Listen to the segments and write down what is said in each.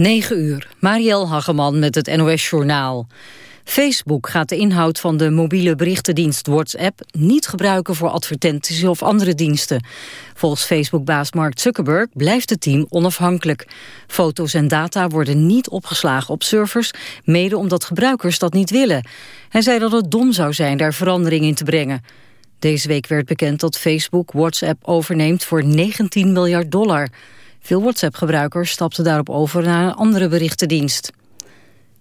9 uur, Marielle Hageman met het NOS Journaal. Facebook gaat de inhoud van de mobiele berichtendienst WhatsApp niet gebruiken voor advertenties of andere diensten. Volgens Facebook-baas Mark Zuckerberg blijft het team onafhankelijk. Foto's en data worden niet opgeslagen op servers, mede omdat gebruikers dat niet willen. Hij zei dat het dom zou zijn daar verandering in te brengen. Deze week werd bekend dat Facebook WhatsApp overneemt voor 19 miljard dollar. Veel WhatsApp-gebruikers stapten daarop over naar een andere berichtendienst.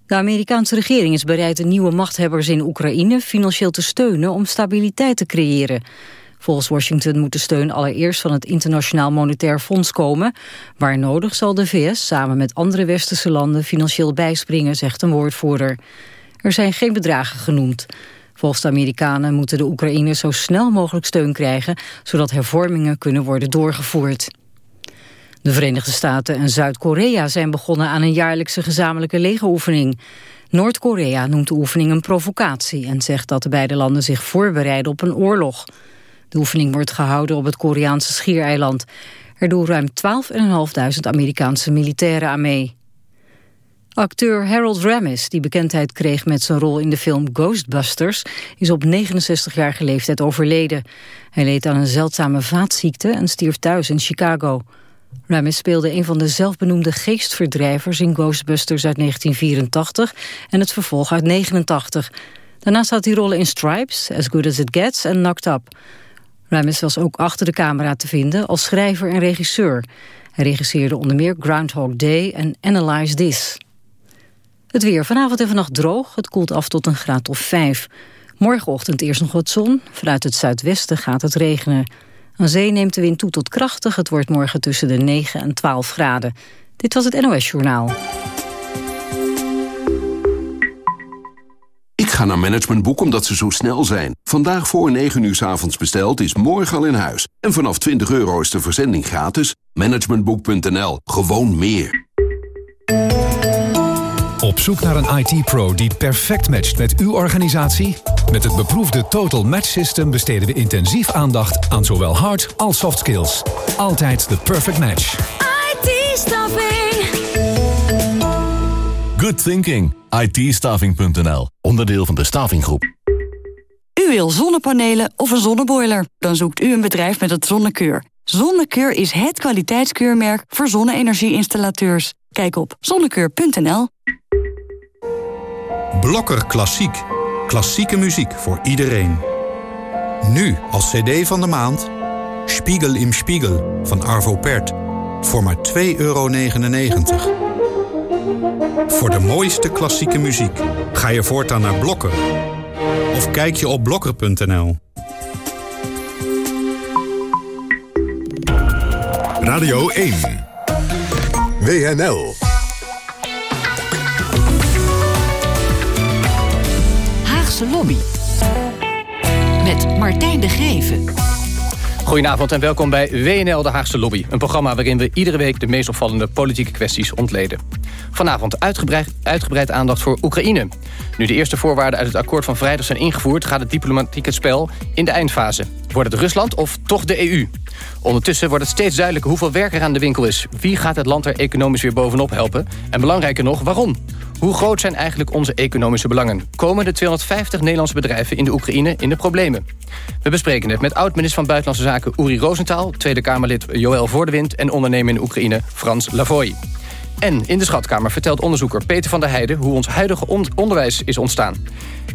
De Amerikaanse regering is bereid de nieuwe machthebbers in Oekraïne financieel te steunen om stabiliteit te creëren. Volgens Washington moet de steun allereerst van het Internationaal Monetair Fonds komen. Waar nodig zal de VS samen met andere westerse landen financieel bijspringen, zegt een woordvoerder. Er zijn geen bedragen genoemd. Volgens de Amerikanen moeten de Oekraïners zo snel mogelijk steun krijgen... zodat hervormingen kunnen worden doorgevoerd. De Verenigde Staten en Zuid-Korea zijn begonnen aan een jaarlijkse gezamenlijke legeroefening. Noord-Korea noemt de oefening een provocatie en zegt dat de beide landen zich voorbereiden op een oorlog. De oefening wordt gehouden op het Koreaanse schiereiland. Er doen ruim 12.500 Amerikaanse militairen aan mee. Acteur Harold Ramis, die bekendheid kreeg met zijn rol in de film Ghostbusters, is op 69-jarige leeftijd overleden. Hij leed aan een zeldzame vaatziekte en stierf thuis in Chicago. Ramis speelde een van de zelfbenoemde geestverdrijvers in Ghostbusters uit 1984 en het vervolg uit 89. Daarnaast had hij rollen in Stripes, As Good As It Gets en Knocked Up. Ramis was ook achter de camera te vinden als schrijver en regisseur. Hij regisseerde onder meer Groundhog Day en Analyze This. Het weer vanavond en vannacht droog. Het koelt af tot een graad of 5. Morgenochtend eerst nog wat zon. Vanuit het zuidwesten gaat het regenen. Aan zee neemt de wind toe tot krachtig. Het wordt morgen tussen de 9 en 12 graden. Dit was het NOS Journaal. Ik ga naar Managementboek omdat ze zo snel zijn. Vandaag voor 9 uur s avonds besteld is morgen al in huis. En vanaf 20 euro is de verzending gratis. Managementboek.nl. Gewoon meer. Op zoek naar een IT-pro die perfect matcht met uw organisatie? Met het beproefde Total Match System besteden we intensief aandacht aan zowel hard als soft skills. Altijd de perfect match. IT-staffing. Good thinking. it Onderdeel van de Stavinggroep. U wil zonnepanelen of een zonneboiler? Dan zoekt u een bedrijf met het Zonnekeur. Zonnekeur is het kwaliteitskeurmerk voor zonne-energieinstallateurs. Kijk op zonnekeur.nl. Blokker Klassiek. Klassieke muziek voor iedereen. Nu als cd van de maand... Spiegel im Spiegel van Arvo Pärt. Voor maar 2,99 euro. Voor de mooiste klassieke muziek ga je voortaan naar Blokker. Of kijk je op blokker.nl. Radio 1. WNL. Haagse Lobby. Met Martijn de Geven. Goedenavond en welkom bij WNL de Haagse Lobby. Een programma waarin we iedere week de meest opvallende politieke kwesties ontleden. Vanavond uitgebreid, uitgebreid aandacht voor Oekraïne. Nu de eerste voorwaarden uit het akkoord van vrijdag zijn ingevoerd... gaat het diplomatieke spel in de eindfase. Wordt het Rusland of toch de EU? Ondertussen wordt het steeds duidelijker hoeveel werk er aan de winkel is. Wie gaat het land er economisch weer bovenop helpen? En belangrijker nog, waarom? Hoe groot zijn eigenlijk onze economische belangen? Komen de 250 Nederlandse bedrijven in de Oekraïne in de problemen? We bespreken het met oud-minister van Buitenlandse Zaken Uri Rosenthal... Tweede Kamerlid Joël Voordewind en ondernemer in Oekraïne Frans Lavoy. En in de Schatkamer vertelt onderzoeker Peter van der Heijden... hoe ons huidige onderwijs is ontstaan.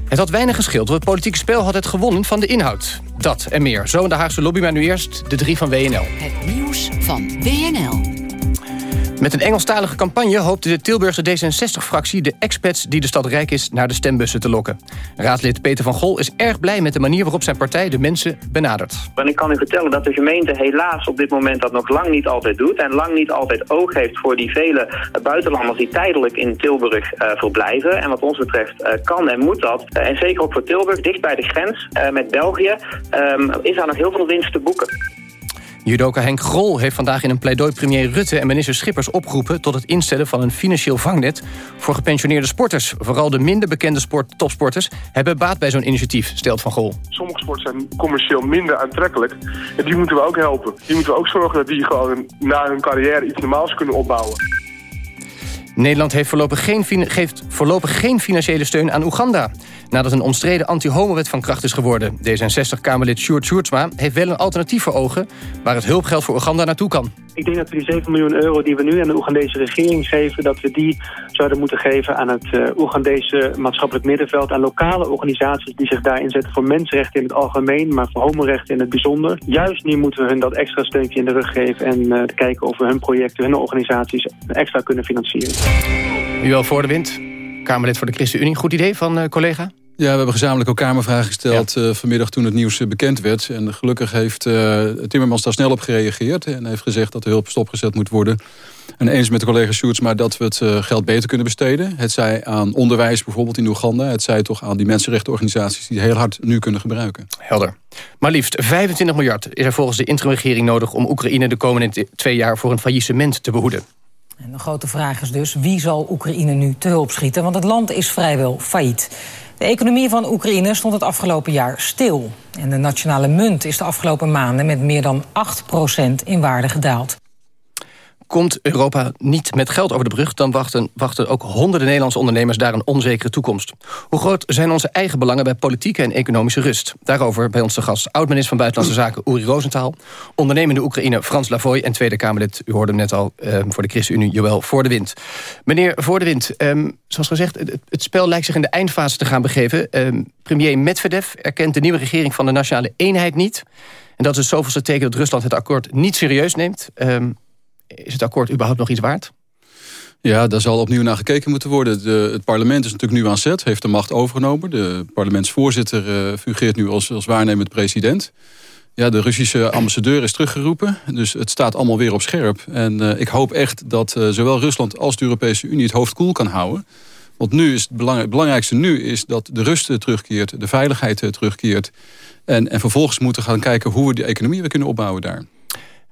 Het had weinig geschild, want het politieke spel had het gewonnen van de inhoud. Dat en meer. Zo in de Haagse lobby, maar nu eerst de drie van WNL. Het nieuws van WNL. Met een Engelstalige campagne hoopte de Tilburgse D66-fractie... de expats die de stad rijk is naar de stembussen te lokken. Raadslid Peter van Gol is erg blij met de manier waarop zijn partij de mensen benadert. En ik kan u vertellen dat de gemeente helaas op dit moment dat nog lang niet altijd doet... en lang niet altijd oog heeft voor die vele buitenlanders die tijdelijk in Tilburg uh, verblijven. En wat ons betreft uh, kan en moet dat. Uh, en zeker ook voor Tilburg, dicht bij de grens met België... Um, is daar nog heel veel winst te boeken. Judoka Henk Grol heeft vandaag in een pleidooi premier Rutte en minister Schippers opgeroepen tot het instellen van een financieel vangnet voor gepensioneerde sporters. Vooral de minder bekende sport, topsporters hebben baat bij zo'n initiatief, stelt Van Grol. Sommige sporten zijn commercieel minder aantrekkelijk en die moeten we ook helpen. Die moeten we ook zorgen dat die gewoon na hun carrière iets normaals kunnen opbouwen. Nederland heeft voorlopig geen, geeft voorlopig geen financiële steun aan Oeganda. Nadat een omstreden anti-homo-wet van kracht is geworden. D66-Kamerlid Sjoerd Sjoerdsma heeft wel een alternatief voor ogen... waar het hulpgeld voor Oeganda naartoe kan. Ik denk dat we die 7 miljoen euro die we nu aan de Oegandese regering geven... dat we die zouden moeten geven aan het uh, Oegandese maatschappelijk middenveld... aan lokale organisaties die zich daar inzetten voor mensenrechten in het algemeen... maar voor homorechten in het bijzonder. Juist nu moeten we hun dat extra steuntje in de rug geven... en uh, kijken of we hun projecten, hun organisaties extra kunnen financieren. U wel voor de wind, Kamerlid voor de ChristenUnie. Goed idee van uh, collega? Ja, we hebben gezamenlijk ook Kamervragen gesteld ja. uh, vanmiddag toen het nieuws bekend werd. En gelukkig heeft uh, Timmermans daar snel op gereageerd. En heeft gezegd dat de hulp stopgezet moet worden. En eens met de collega Sjoerds, maar dat we het uh, geld beter kunnen besteden. Het zij aan onderwijs bijvoorbeeld in Oeganda. Het zij toch aan die mensenrechtenorganisaties die heel hard nu kunnen gebruiken. Helder. Maar liefst 25 miljard is er volgens de interimregering nodig... om Oekraïne de komende twee jaar voor een faillissement te behoeden. En de grote vraag is dus, wie zal Oekraïne nu te hulp schieten? Want het land is vrijwel failliet. De economie van Oekraïne stond het afgelopen jaar stil. En de nationale munt is de afgelopen maanden met meer dan 8% in waarde gedaald. Komt Europa niet met geld over de brug... dan wachten, wachten ook honderden Nederlandse ondernemers daar een onzekere toekomst. Hoe groot zijn onze eigen belangen bij politieke en economische rust? Daarover bij ons te gast oud-minister van Buitenlandse Zaken Uri Rosenthal... ondernemende Oekraïne Frans Lavoy en Tweede Kamerlid... u hoorde hem net al eh, voor de ChristenUnie Joël Voor de Wind. Meneer Voor de Wind, eh, zoals gezegd, het, spel lijkt zich in de eindfase te gaan begeven. Eh, premier Medvedev erkent de nieuwe regering van de Nationale Eenheid niet... En dat is het zoveelste teken dat Rusland het akkoord niet serieus neemt. Is het akkoord überhaupt nog iets waard? Ja, daar zal opnieuw naar gekeken moeten worden. De, het parlement is natuurlijk nu aan zet, heeft de macht overgenomen. De parlementsvoorzitter uh, fungeert nu als, als waarnemend president. Ja, de Russische ambassadeur is teruggeroepen. Dus het staat allemaal weer op scherp. En uh, ik hoop echt dat uh, zowel Rusland als de Europese Unie het hoofd koel kan houden. Want nu is het, het belangrijkste nu is dat de rust terugkeert, de veiligheid terugkeert. En, en vervolgens moeten gaan kijken hoe we de economie weer kunnen opbouwen daar.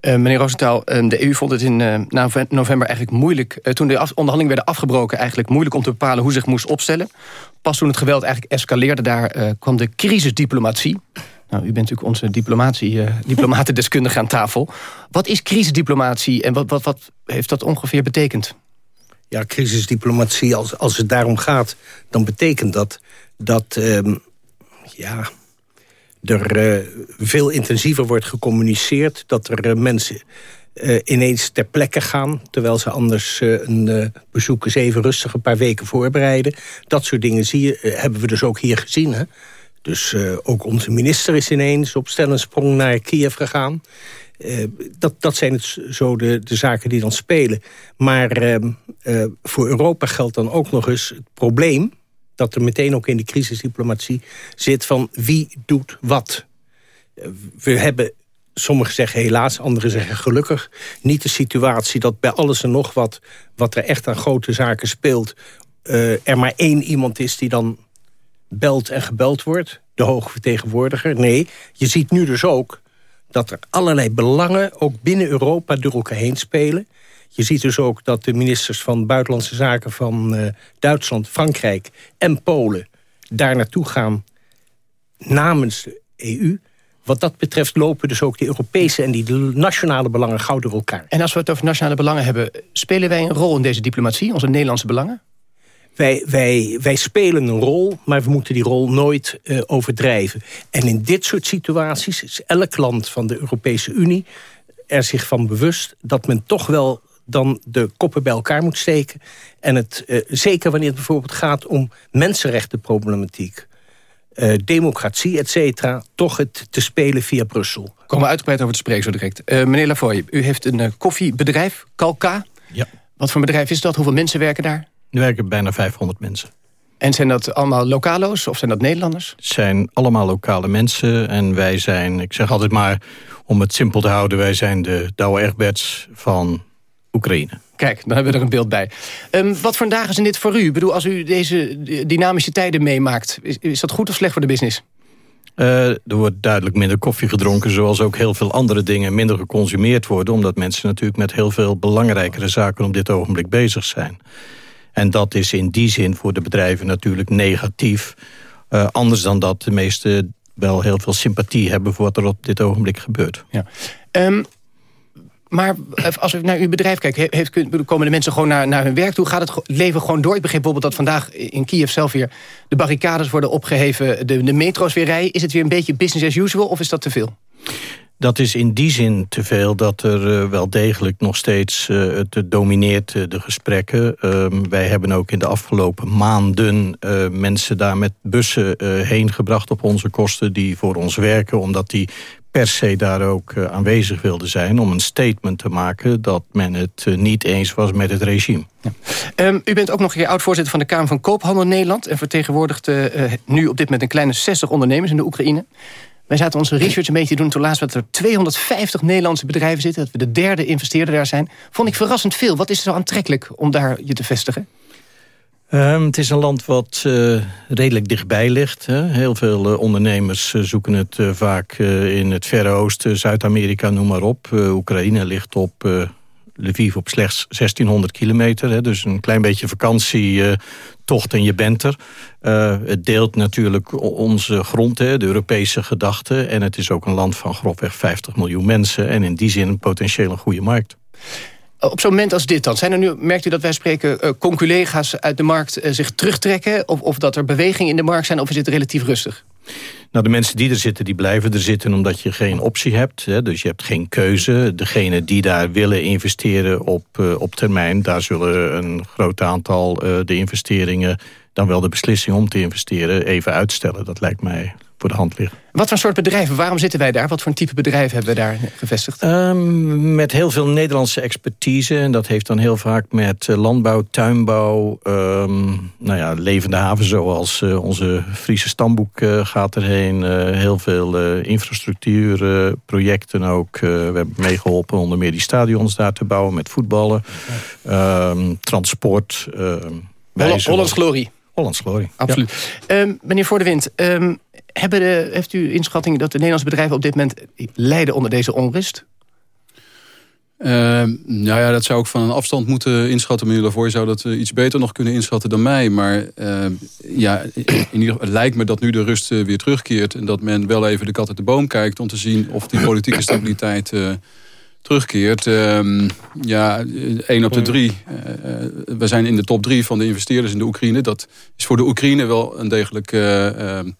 Uh, meneer Roosentaal, uh, de EU vond het in uh, november eigenlijk moeilijk... toen de onderhandelingen werden afgebroken... eigenlijk moeilijk om te bepalen hoe zich moest opstellen. Pas toen het geweld eigenlijk escaleerde... daar kwam de crisisdiplomatie. Nou, u bent natuurlijk onze diplomatie, diplomatendeskundige aan tafel. Wat is crisisdiplomatie en wat, wat, wat heeft dat ongeveer betekend? Ja, crisisdiplomatie, als, als het daarom gaat... dan betekent dat dat... Ehm, ja, er uh, veel intensiever wordt gecommuniceerd... dat er uh, mensen uh, ineens ter plekke gaan... terwijl ze anders een bezoek eens even rustig een paar weken voorbereiden. Dat soort dingen zie je, hebben we dus ook hier gezien. Hè? Dus ook onze minister is ineens op stel sprong naar Kiev gegaan. dat, dat zijn het, zo de, de zaken die dan spelen. Maar ehm, voor Europa geldt dan ook nog eens het probleem dat er meteen ook in de crisisdiplomatie zit van wie doet wat. We hebben, sommigen zeggen helaas, anderen zeggen gelukkig... niet de situatie dat bij alles en nog wat, wat er echt aan grote zaken speelt... Uh, er maar één iemand is die dan belt en gebeld wordt. De hoge vertegenwoordiger. Nee, je ziet nu dus ook dat er allerlei belangen... ook binnen Europa door elkaar heen spelen... Je ziet dus ook dat de ministers van Buitenlandse Zaken van uh, Duitsland, Frankrijk en Polen daar naartoe gaan namens de EU. Wat dat betreft lopen dus ook de Europese en die nationale belangen gauw door elkaar. En als we het over nationale belangen hebben... spelen wij een rol in deze diplomatie, onze Nederlandse belangen? Wij, wij, wij spelen een rol, maar we moeten die rol nooit uh, overdrijven. En in dit soort situaties is elk land van de Europese Unie er zich van bewust... dat men toch wel dan de koppen bij elkaar moet steken. En het, uh, zeker wanneer het bijvoorbeeld gaat om mensenrechtenproblematiek... Uh, democratie, et cetera, toch het te spelen via Brussel. Komen we uitgebreid over te spreken zo direct. Uh, meneer Lavoy, u heeft een koffiebedrijf, Kalka. Ja. Wat voor bedrijf is dat? Hoeveel mensen werken daar? Er werken bijna 500 mensen. En zijn dat allemaal lokalo's of zijn dat Nederlanders? Het zijn allemaal lokale mensen en wij zijn, ik zeg altijd maar... om het simpel te houden, wij zijn de Douwe Egberts van Oekraïne. Kijk, dan hebben we er een beeld bij. Um, wat voor dagen zijn dit voor u? Ik bedoel, als u deze dynamische tijden meemaakt... is, is dat goed of slecht voor de business? Uh, er wordt duidelijk minder koffie gedronken... zoals ook heel veel andere dingen minder geconsumeerd worden... omdat mensen natuurlijk met heel veel belangrijkere zaken... op dit ogenblik bezig zijn. En dat is in die zin voor de bedrijven natuurlijk negatief. Uh, anders dan dat de meesten wel heel veel sympathie hebben... voor wat er op dit ogenblik gebeurt. Ja. Um, Maar als we naar uw bedrijf kijken, heeft, komen de mensen gewoon naar, naar hun werk toe? Gaat het leven gewoon door? Ik begreep bijvoorbeeld dat vandaag in Kiev zelf weer de barricades worden opgeheven, de, de metro's weer rijden. Is het weer een beetje business as usual of is dat te veel? Dat is in die zin te veel dat er uh, wel degelijk nog steeds uh, het domineert de gesprekken. Ehm, wij hebben ook in de afgelopen maanden mensen daar met bussen heen gebracht op onze kosten die voor ons werken, omdat die per se daar ook aanwezig wilden zijn... om een statement te maken dat men het niet eens was met het regime. Um, u bent ook nog een keer oud-voorzitter van de Kamer van Koophandel Nederland... en vertegenwoordigt nu op dit moment een kleine 60 ondernemers in de Oekraïne. Wij zaten onze research een beetje doen. Toen laatst dat er 250 Nederlandse bedrijven zitten. Dat we de derde investeerder daar zijn. Vond ik verrassend veel. Wat is er zo aantrekkelijk om daar je te vestigen? Um, het is een land wat uh, redelijk dichtbij ligt. Hè. Heel veel uh, ondernemers uh, zoeken het vaak in het Verre Oosten, Zuid-Amerika, noem maar op. Oekraïne ligt op Lviv op slechts 1600 kilometer. Hè, dus een klein beetje vakantietocht en je bent er. Het deelt natuurlijk onze grond, hè, de Europese gedachte. En het is ook een land van grofweg 50 miljoen mensen. En in die zin potentieel een goede markt. Op zo'n moment als dit dan, zijn er nu, merkt u dat wij spreken... Uh, conculega's uit de markt uh, zich terugtrekken? Of, of dat er beweging in de markt zijn, of is het relatief rustig? Nou, de mensen die er zitten, die blijven er zitten omdat je geen optie hebt. Hè, dus je hebt geen keuze. Degenen die daar willen investeren op, uh, op termijn... daar zullen een groot aantal de investeringen... dan wel de beslissing om te investeren even uitstellen. Dat lijkt mij voor de hand liggen. Wat voor soort bedrijven? Waarom zitten wij daar? Wat voor een type bedrijf hebben we daar gevestigd? Um, met heel veel Nederlandse expertise. En dat heeft dan heel vaak met uh, landbouw, tuinbouw... Um, nou ja, levende haven zoals uh, onze Friese stamboek uh, gaat erheen. heel veel infrastructuurprojecten ook. we hebben meegeholpen onder meer die stadions daar te bouwen... met voetballen, um, transport... Hollands Glorie. Hollands Glorie. Absoluut. Ja. Um, meneer Voor de Wind, um, hebben de, heeft u inschatting dat de Nederlandse bedrijven op dit moment lijden onder deze onrust? Uh, nou ja, dat zou ik van een afstand moeten inschatten. Meneer Lavoie zou dat uh, iets beter nog kunnen inschatten dan mij. Maar uh, ja, in ieder geval, het lijkt me dat nu de rust uh, weer terugkeert. En dat men wel even de kat uit de boom kijkt... om te zien of die politieke stabiliteit terugkeert. Ehm, ja, één op de drie. we zijn in de top drie van de investeerders in de Oekraïne. Dat is voor de Oekraïne wel een degelijk ehm,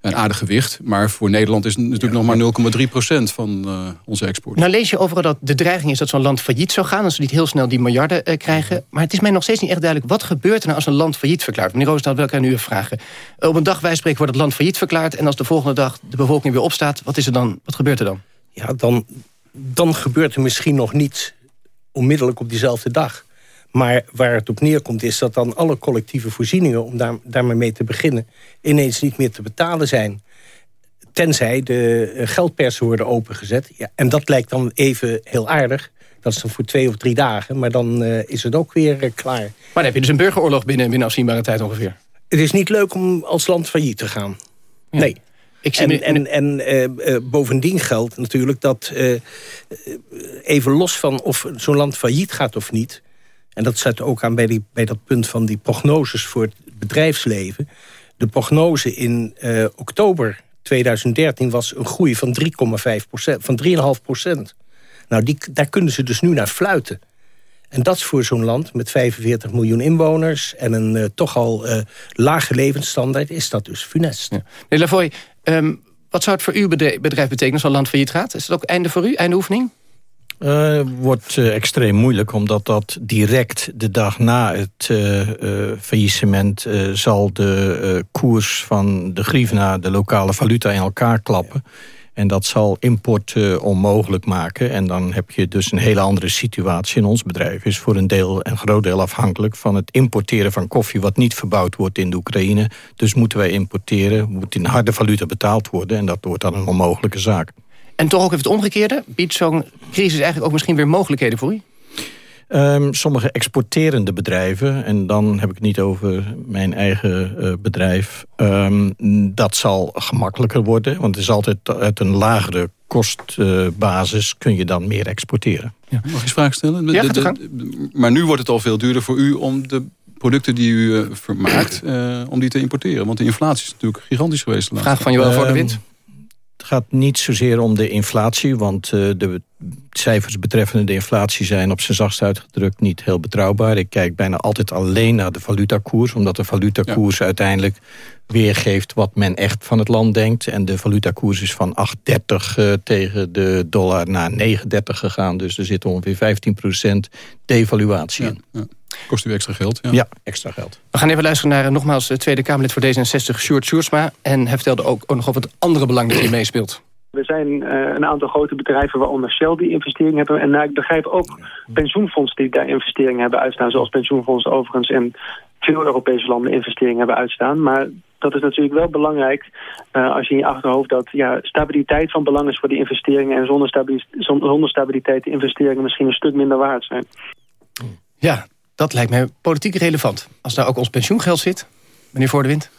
een aardig gewicht. Maar voor Nederland is het natuurlijk nog maar 0,3 procent van uh, onze export. Nou lees je overal dat de dreiging is dat zo'n land failliet zou gaan... als ze niet heel snel die miljarden uh, krijgen. Maar het is mij nog steeds niet echt duidelijk... wat gebeurt er nou als een land failliet verklaart? Meneer Roosdaal, wil ik aan u vragen. Op een dag wij spreken wordt het land failliet verklaard... en als de volgende dag de bevolking weer opstaat... wat, is er dan, wat gebeurt er dan? Ja, dan, dan gebeurt er misschien nog niet onmiddellijk op diezelfde dag. Maar waar het op neerkomt is dat dan alle collectieve voorzieningen... om daar, daarmee mee te beginnen, ineens niet meer te betalen zijn. Tenzij de eh, geldpersen worden opengezet. Ja, en dat lijkt dan even heel aardig. Dat is dan voor twee of drie dagen. Maar dan uh, is het ook weer uh, klaar. Maar dan heb je dus een burgeroorlog binnen, binnen afzienbare tijd ongeveer. Het is niet leuk om als land failliet te gaan. Ja. Nee. Ik zie en en, en uh, bovendien geldt natuurlijk dat... even los van of zo'n land failliet gaat of niet... En dat zet ook aan bij, die, bij dat punt van die prognoses voor het bedrijfsleven. De prognose in uh, oktober 2013 was een groei van 3,5 procent, van 3,5 procent. Nou, die, daar kunnen ze dus nu naar fluiten. En dat is voor zo'n land met 45 miljoen inwoners... en een uh, toch al uh, lage levensstandaard, is dat dus funest. Ja. Meneer Lavoy, um, wat zou het voor uw bedrijf betekenen als een land failliet gaat? Is het ook einde voor u, einde oefening? Uh, wordt uh, extreem moeilijk, omdat dat direct de dag na het uh, faillissement... zal de koers van de grivna, de lokale valuta, in elkaar klappen. En dat zal import onmogelijk maken. En dan heb je dus een hele andere situatie. in ons bedrijf is voor een deel, een groot deel afhankelijk... van het importeren van koffie wat niet verbouwd wordt in de Oekraïne. Dus moeten wij importeren, moet in harde valuta betaald worden... en dat wordt dan een onmogelijke zaak. En toch ook even het omgekeerde? Biedt zo'n crisis eigenlijk ook misschien weer mogelijkheden voor u? Um, sommige exporterende bedrijven, en dan heb ik het niet over mijn eigen uh, bedrijf... Um, dat zal gemakkelijker worden, want het is altijd uit een lagere kostbasis... Uh, kun je dan meer exporteren. Ja. Mag ik eens vraag stellen? Ja, de, de, maar nu wordt het al veel duurder voor u om de producten die u uh, vermaakt... om die te importeren, want de inflatie is natuurlijk gigantisch geweest. Vraag van Joël voor de Wind. Gaat niet zozeer om de inflatie... want uh, de cijfers betreffende de inflatie zijn op zijn zachtst uitgedrukt niet heel betrouwbaar. Ik kijk bijna altijd alleen naar de valutakoers... omdat de valutakoers uiteindelijk weergeeft wat men echt van het land denkt. En de valutakoers is van 8,30 uh, tegen de dollar naar 9,30 gegaan. Dus er zit ongeveer 15% devaluatie in. Ja. Kost u extra geld? Ja. ja. extra geld. We gaan even luisteren naar nogmaals Tweede Kamerlid voor D66, Sjoerd Sjoerdsma. En hij vertelde ook, ook nog over het andere belang dat hij meespeelt. Er zijn uh, een aantal grote bedrijven, waaronder Shell, die investeringen hebben. En uh, ik begrijp ook pensioenfondsen die daar investeringen hebben uitstaan. Zoals pensioenfondsen overigens in veel Europese landen investeringen hebben uitstaan. Maar dat is natuurlijk wel belangrijk uh, als je in je achterhoofd dat ja, stabiliteit van belang is voor die investeringen. En zonder, stabiliteit, zonder stabiliteit de investeringen misschien een stuk minder waard zijn. Ja, dat lijkt mij politiek relevant. Als daar ook ons pensioengeld zit, meneer Voor de Wind.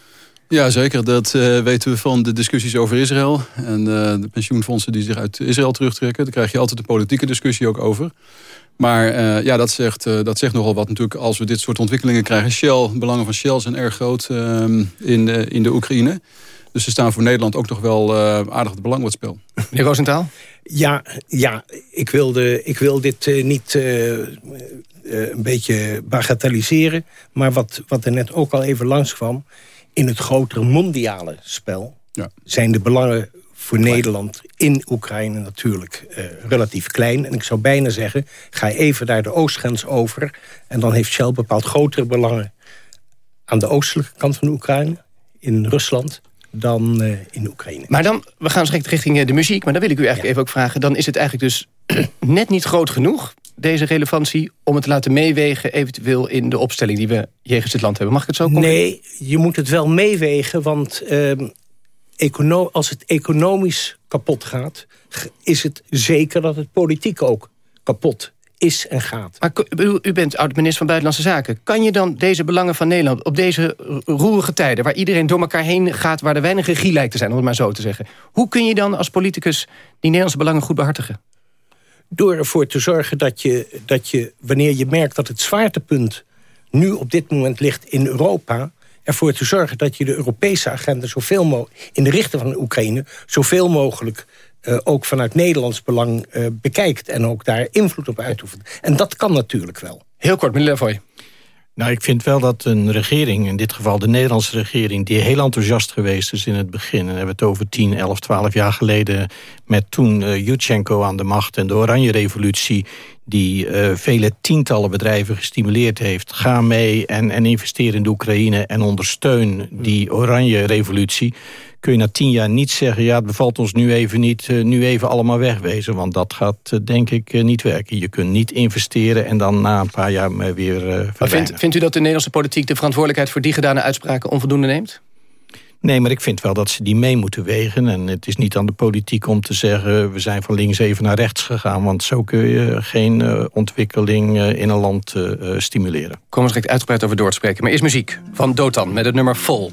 Ja, zeker. Dat uh, weten we van de discussies over Israël. En uh, de pensioenfondsen die zich uit Israël terugtrekken. Daar krijg je altijd een politieke discussie ook over. Maar uh, ja, dat zegt, dat zegt nogal wat natuurlijk als we dit soort ontwikkelingen krijgen. Shell, belangen van Shell zijn erg groot ehm, in, de, in de Oekraïne. Dus ze staan voor Nederland ook nog wel aardig het belang wat spel. Meneer Roosentaal? Ja, ja ik, wilde, ik wil dit niet een beetje bagatelliseren. Maar wat, wat er net ook al even langskwam in het grotere mondiale spel... Ja. zijn de belangen voor Nederland in Oekraïne natuurlijk uh, relatief klein. En ik zou bijna zeggen, ga even daar de oostgrens over... en dan heeft Shell bepaald grotere belangen aan de oostelijke kant van Oekraïne... in Rusland, dan uh, in Oekraïne. Maar dan, we gaan direct richting eh, de muziek... maar dan wil ik u eigenlijk ja. even ook vragen... dan is het eigenlijk dus net niet groot genoeg deze relevantie om het te laten meewegen... eventueel in de opstelling die we jegens het land hebben? Mag ik het zo komen? Nee, je moet het wel meewegen, want uh, als het economisch kapot gaat... is het zeker dat het politiek ook kapot is en gaat. Maar u, u bent oud-minister van Buitenlandse Zaken. Kan je dan deze belangen van Nederland op deze roerige tijden... waar iedereen door elkaar heen gaat, waar er weinig regie lijkt te zijn... om het maar zo te zeggen. Hoe kun je dan als politicus die Nederlandse belangen goed behartigen? door ervoor te zorgen dat je, dat je, wanneer je merkt dat het zwaartepunt nu op dit moment ligt in Europa, ervoor te zorgen dat je de Europese agenda zoveel mogelijk in de richting van de Oekraïne zoveel mogelijk uh, ook vanuit Nederlands belang uh, bekijkt en ook daar invloed op uitoefent. En dat kan natuurlijk wel. Heel kort, meneer Levoy. Nou, ik vind wel dat een regering, in dit geval de Nederlandse regering... die heel enthousiast geweest is in het begin... en hebben we het over 10, 11, 12 jaar geleden... met toen uh, Yushchenko aan de macht en de Oranje Revolutie... die uh, vele tientallen bedrijven gestimuleerd heeft. Ga mee en, en investeer in de Oekraïne en ondersteun die Oranje Revolutie kun je na tien jaar niet zeggen... ja, het bevalt ons nu even niet, uh, nu even allemaal wegwezen. Want dat gaat, uh, denk ik, uh, niet werken. Je kunt niet investeren en dan na een paar jaar weer uh, vindt, vindt u dat de Nederlandse politiek de verantwoordelijkheid... voor die gedane uitspraken onvoldoende neemt? Nee, maar ik vind wel dat ze die mee moeten wegen. En het is niet aan de politiek om te zeggen... we zijn van links even naar rechts gegaan. Want zo kun je geen uh, ontwikkeling uh, in een land uh, stimuleren. Komen we direct uitgebreid over door te spreken. Maar eerst muziek van Dotan met het nummer Vol.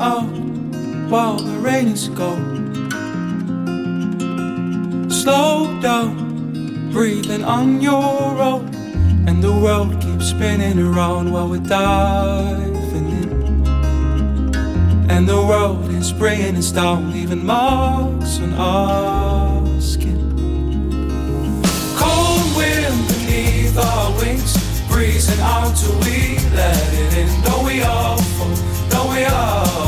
Oh, while the rain is gone. Slow down, breathing on your own, and the world keeps spinning around while we're diving in. And the world is bringing us down, leaving marks on our skin. Cold wind beneath our wings, breezing out till we let it in. Don't we all fall? Don't we all?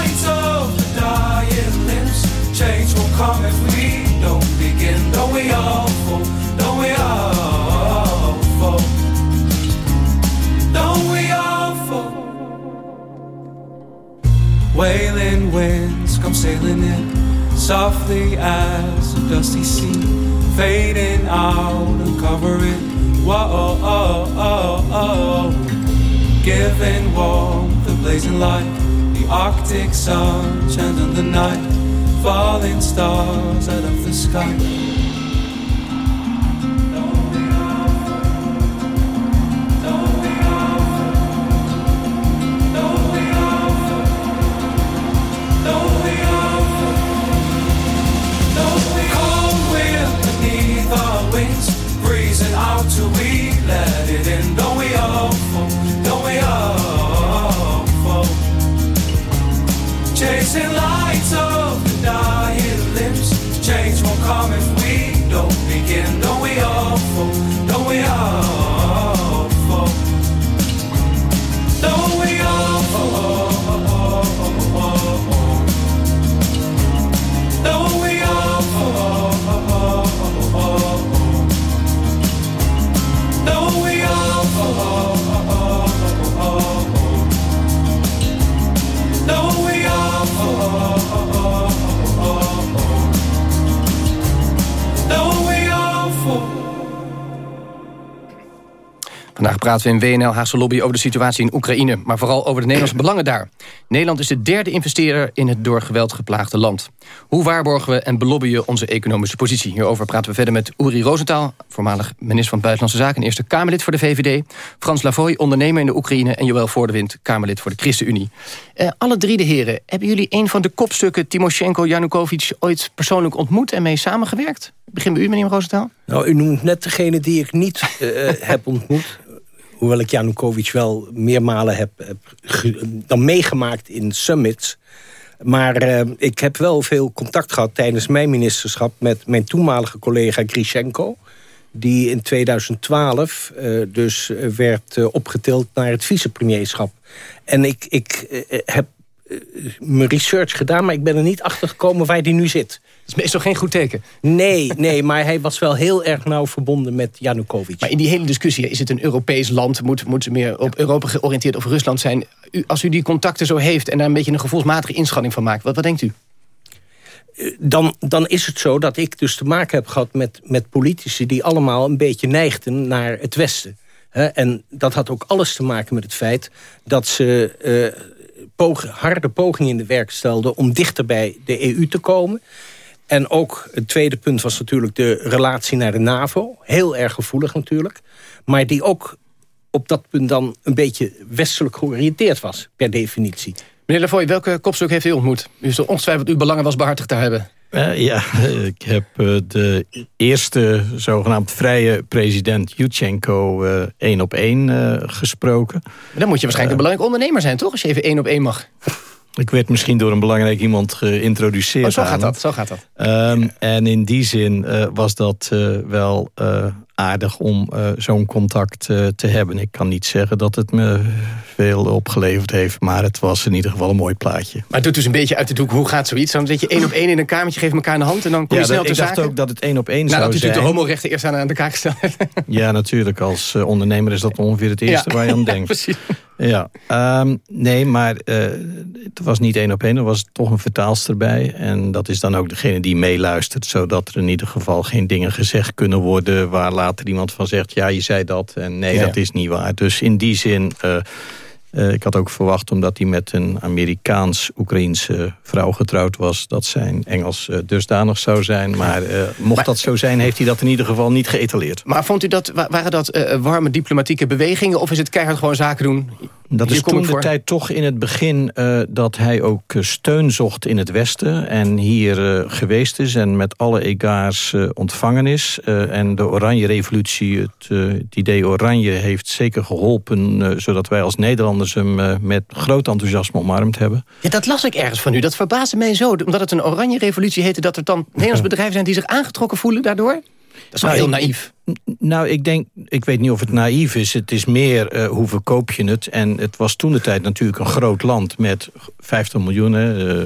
change will come if we don't begin. Don't we all fall? Don't we all fall? Don't we all fall? Wailing winds come sailing in, softly as a dusty sea, fading out and covering. Whoa, oh, oh, oh, giving warmth, the blazing light, the Arctic sun, chanting the night falling stars out of the sky. Praten we in WNL Haagse Lobby over de situatie in Oekraïne... maar vooral over de Nederlandse belangen daar. Nederland is de derde investeerder in het door geweld geplaagde land. Hoe waarborgen we en belobbyen onze economische positie? Hierover praten we verder met Uri Rosenthal... voormalig minister van Buitenlandse Zaken en Eerste Kamerlid voor de VVD... Frans Lavoy, ondernemer in de Oekraïne... en Joël Voordewind, Kamerlid voor de ChristenUnie. Eh, alle drie de heren, hebben jullie een van de kopstukken... Timoshenko Janukovic ooit persoonlijk ontmoet en mee samengewerkt? Begin bij u, meneer Rosenthal. Nou, u noemt net degene die ik niet uh, heb ontmoet. Hoewel ik Janukovic wel meermalen heb, heb dan meegemaakt in summits. Maar uh, ik heb wel veel contact gehad tijdens mijn ministerschap... met mijn toenmalige collega Grishenko die in 2012 uh, dus werd uh, opgetild naar het vicepremierschap. En ik, ik heb mijn research gedaan, maar ik ben er niet achter gekomen waar die nu zit. Dat is meestal geen goed teken. Nee, nee, maar hij was wel heel erg nauw verbonden met Janukovic. Maar in die hele discussie, is het een Europees land? Moet, moet ze meer op Europa georiënteerd of Rusland zijn? U, als u die contacten zo heeft en daar een beetje een gevoelsmatige inschatting van maakt... wat, wat denkt u? Dan, dan is het zo dat ik dus te maken heb gehad met, met politici... die allemaal een beetje neigden naar het Westen. en dat had ook alles te maken met het feit dat ze... Uh, harde pogingen in de werk stelden om dichter bij de EU te komen. En ook het tweede punt was natuurlijk de relatie naar de NAVO. Heel erg gevoelig natuurlijk. Maar die ook op dat punt dan een beetje westelijk georiënteerd was, per definitie. Meneer Lavoy, welke kopstuk heeft u ontmoet? U zal ongetwijfeld uw belangen was behartigd te hebben. Uh, ja, ik heb uh, de eerste zogenaamd vrije president Yushchenko uh, één op één gesproken. Dan moet je waarschijnlijk een belangrijk ondernemer zijn, toch? Als je even één op één mag. Ik werd misschien door een belangrijk iemand geïntroduceerd. Oh, zo gaat dat, zo gaat dat. Um, en in die zin was dat wel aardig om uh, zo'n contact uh, te hebben. Ik kan niet zeggen dat het me veel opgeleverd heeft... maar het was in ieder geval een mooi plaatje. Maar het doet dus een beetje uit de doek. Hoe gaat zoiets? Dan zit je één op één in een kamertje, geef elkaar een hand... en dan kom je ja, snel te zaken? Ik dacht ook dat het één op één nou, zou dat zijn. natuurlijk de homorechten eerst aan, aan de kaak gesteld Ja, natuurlijk. Als uh, ondernemer is dat ongeveer het eerste ja. waar je aan denkt. Ja, precies. Ja, um, nee, maar uh, het was niet één op één. Er was toch een vertaalster bij. En dat is dan ook degene die meeluistert. Zodat er in ieder geval geen dingen gezegd kunnen worden... waar later iemand van zegt, ja, je zei dat. En nee, Ja. dat is niet waar. Dus in die zin... Uh, uh, ik had ook verwacht, omdat hij met een Amerikaans-Oekraïense vrouw getrouwd was... dat zijn Engels uh, dusdanig zou zijn. Maar uh, mocht Maar- dat zo zijn, heeft hij dat in ieder geval niet geëtaleerd. Maar vond u dat, wa- waren dat eh, warme diplomatieke bewegingen... of is het keihard gewoon zaken doen? Dat Hier is toen de tijd toch in het begin uh, dat hij ook uh, steun zocht in het Westen. En hier uh, geweest is en met alle egaars ontvangen is. en de Oranje Revolutie, het, het, idee Oranje, heeft zeker geholpen. zodat wij als Nederlanders hem met groot enthousiasme omarmd hebben. Ja, dat las ik ergens van u. Dat verbaasde mij zo. Omdat het een oranje revolutie heette... dat er dan Nederlands bedrijven zijn die zich aangetrokken voelen daardoor? Dat is wel heel naïef. Nou, ik denk, ik weet niet of het naïef is. Het is meer uh, hoe verkoop je het. En het was toen de tijd natuurlijk een groot land met 50 miljoen. Uh,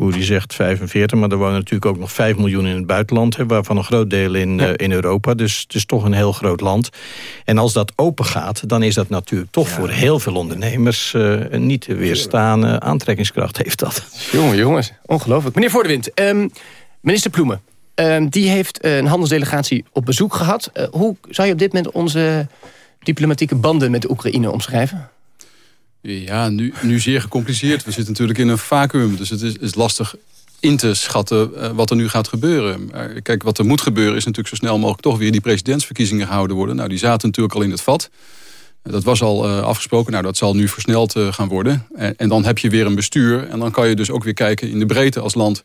hoe die zegt 45, maar er wonen natuurlijk ook nog 5 miljoen in het buitenland... Hè, waarvan een groot deel in, eh, in Europa. Dus het is toch een heel groot land. En als dat open gaat, dan is dat natuurlijk toch voor heel veel ondernemers... Uh, niet te weerstaan aantrekkingskracht heeft dat. Jongen, jongens, ongelooflijk. Meneer Voordewind, um, minister Ploemen... Um, die heeft een handelsdelegatie op bezoek gehad. Uh, hoe zou je op dit moment onze diplomatieke banden met de Oekraïne omschrijven? Ja, nu, nu zeer gecompliceerd. We zitten natuurlijk in een vacuüm. Dus het is, is lastig in te schatten uh, wat er nu gaat gebeuren. Kijk, wat er moet gebeuren is natuurlijk zo snel mogelijk... toch weer die presidentsverkiezingen gehouden worden. Nou, die zaten natuurlijk al in het vat. Dat was al afgesproken. Nou, dat zal nu versneld gaan worden. En, en, dan heb je weer een bestuur. En dan kan je dus ook weer kijken in de breedte als land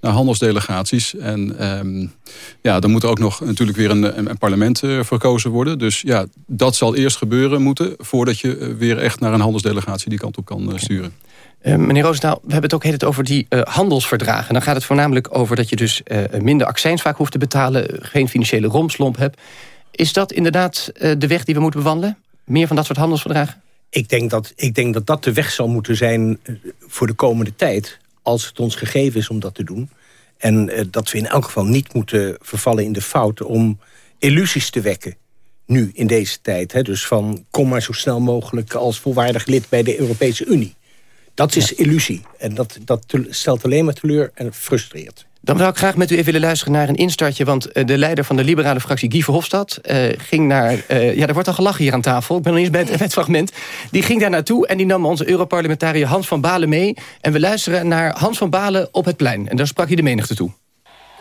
naar handelsdelegaties. En um, ja, dan moet er ook nog natuurlijk weer een, een parlement uh, verkozen worden. Dus ja, dat zal eerst gebeuren moeten... voordat je weer echt naar een handelsdelegatie die kant op kan sturen. Uh, meneer Roosendaal, we hebben het ook het over die uh, handelsverdragen. Dan gaat het voornamelijk over dat je dus uh, minder accijns vaak hoeft te betalen... geen financiële romslomp hebt. Is dat inderdaad de weg die we moeten bewandelen? Meer van dat soort handelsverdragen? Ik denk dat, ik denk dat dat de weg zal moeten zijn voor de komende tijd als het ons gegeven is om dat te doen. En uh, dat we in elk geval niet moeten vervallen in de fout... om illusies te wekken, nu in deze tijd. Hè? Dus van kom maar zo snel mogelijk als volwaardig lid bij de Europese Unie. Dat is illusie. En dat, dat stelt alleen maar teleur en frustreert. Dan zou ik graag met u even willen luisteren naar een instartje... want eh, de leider van de liberale fractie, Guy Verhofstadt... Uh, ging naar... Uh, ja, er wordt al gelachen hier aan tafel. Ik ben nog eens bij het, bij het, fragment. Die ging daar naartoe en die nam onze Europarlementariër Hans van Balen mee. En we luisteren naar Hans van Balen op het plein. En daar sprak hij de menigte toe.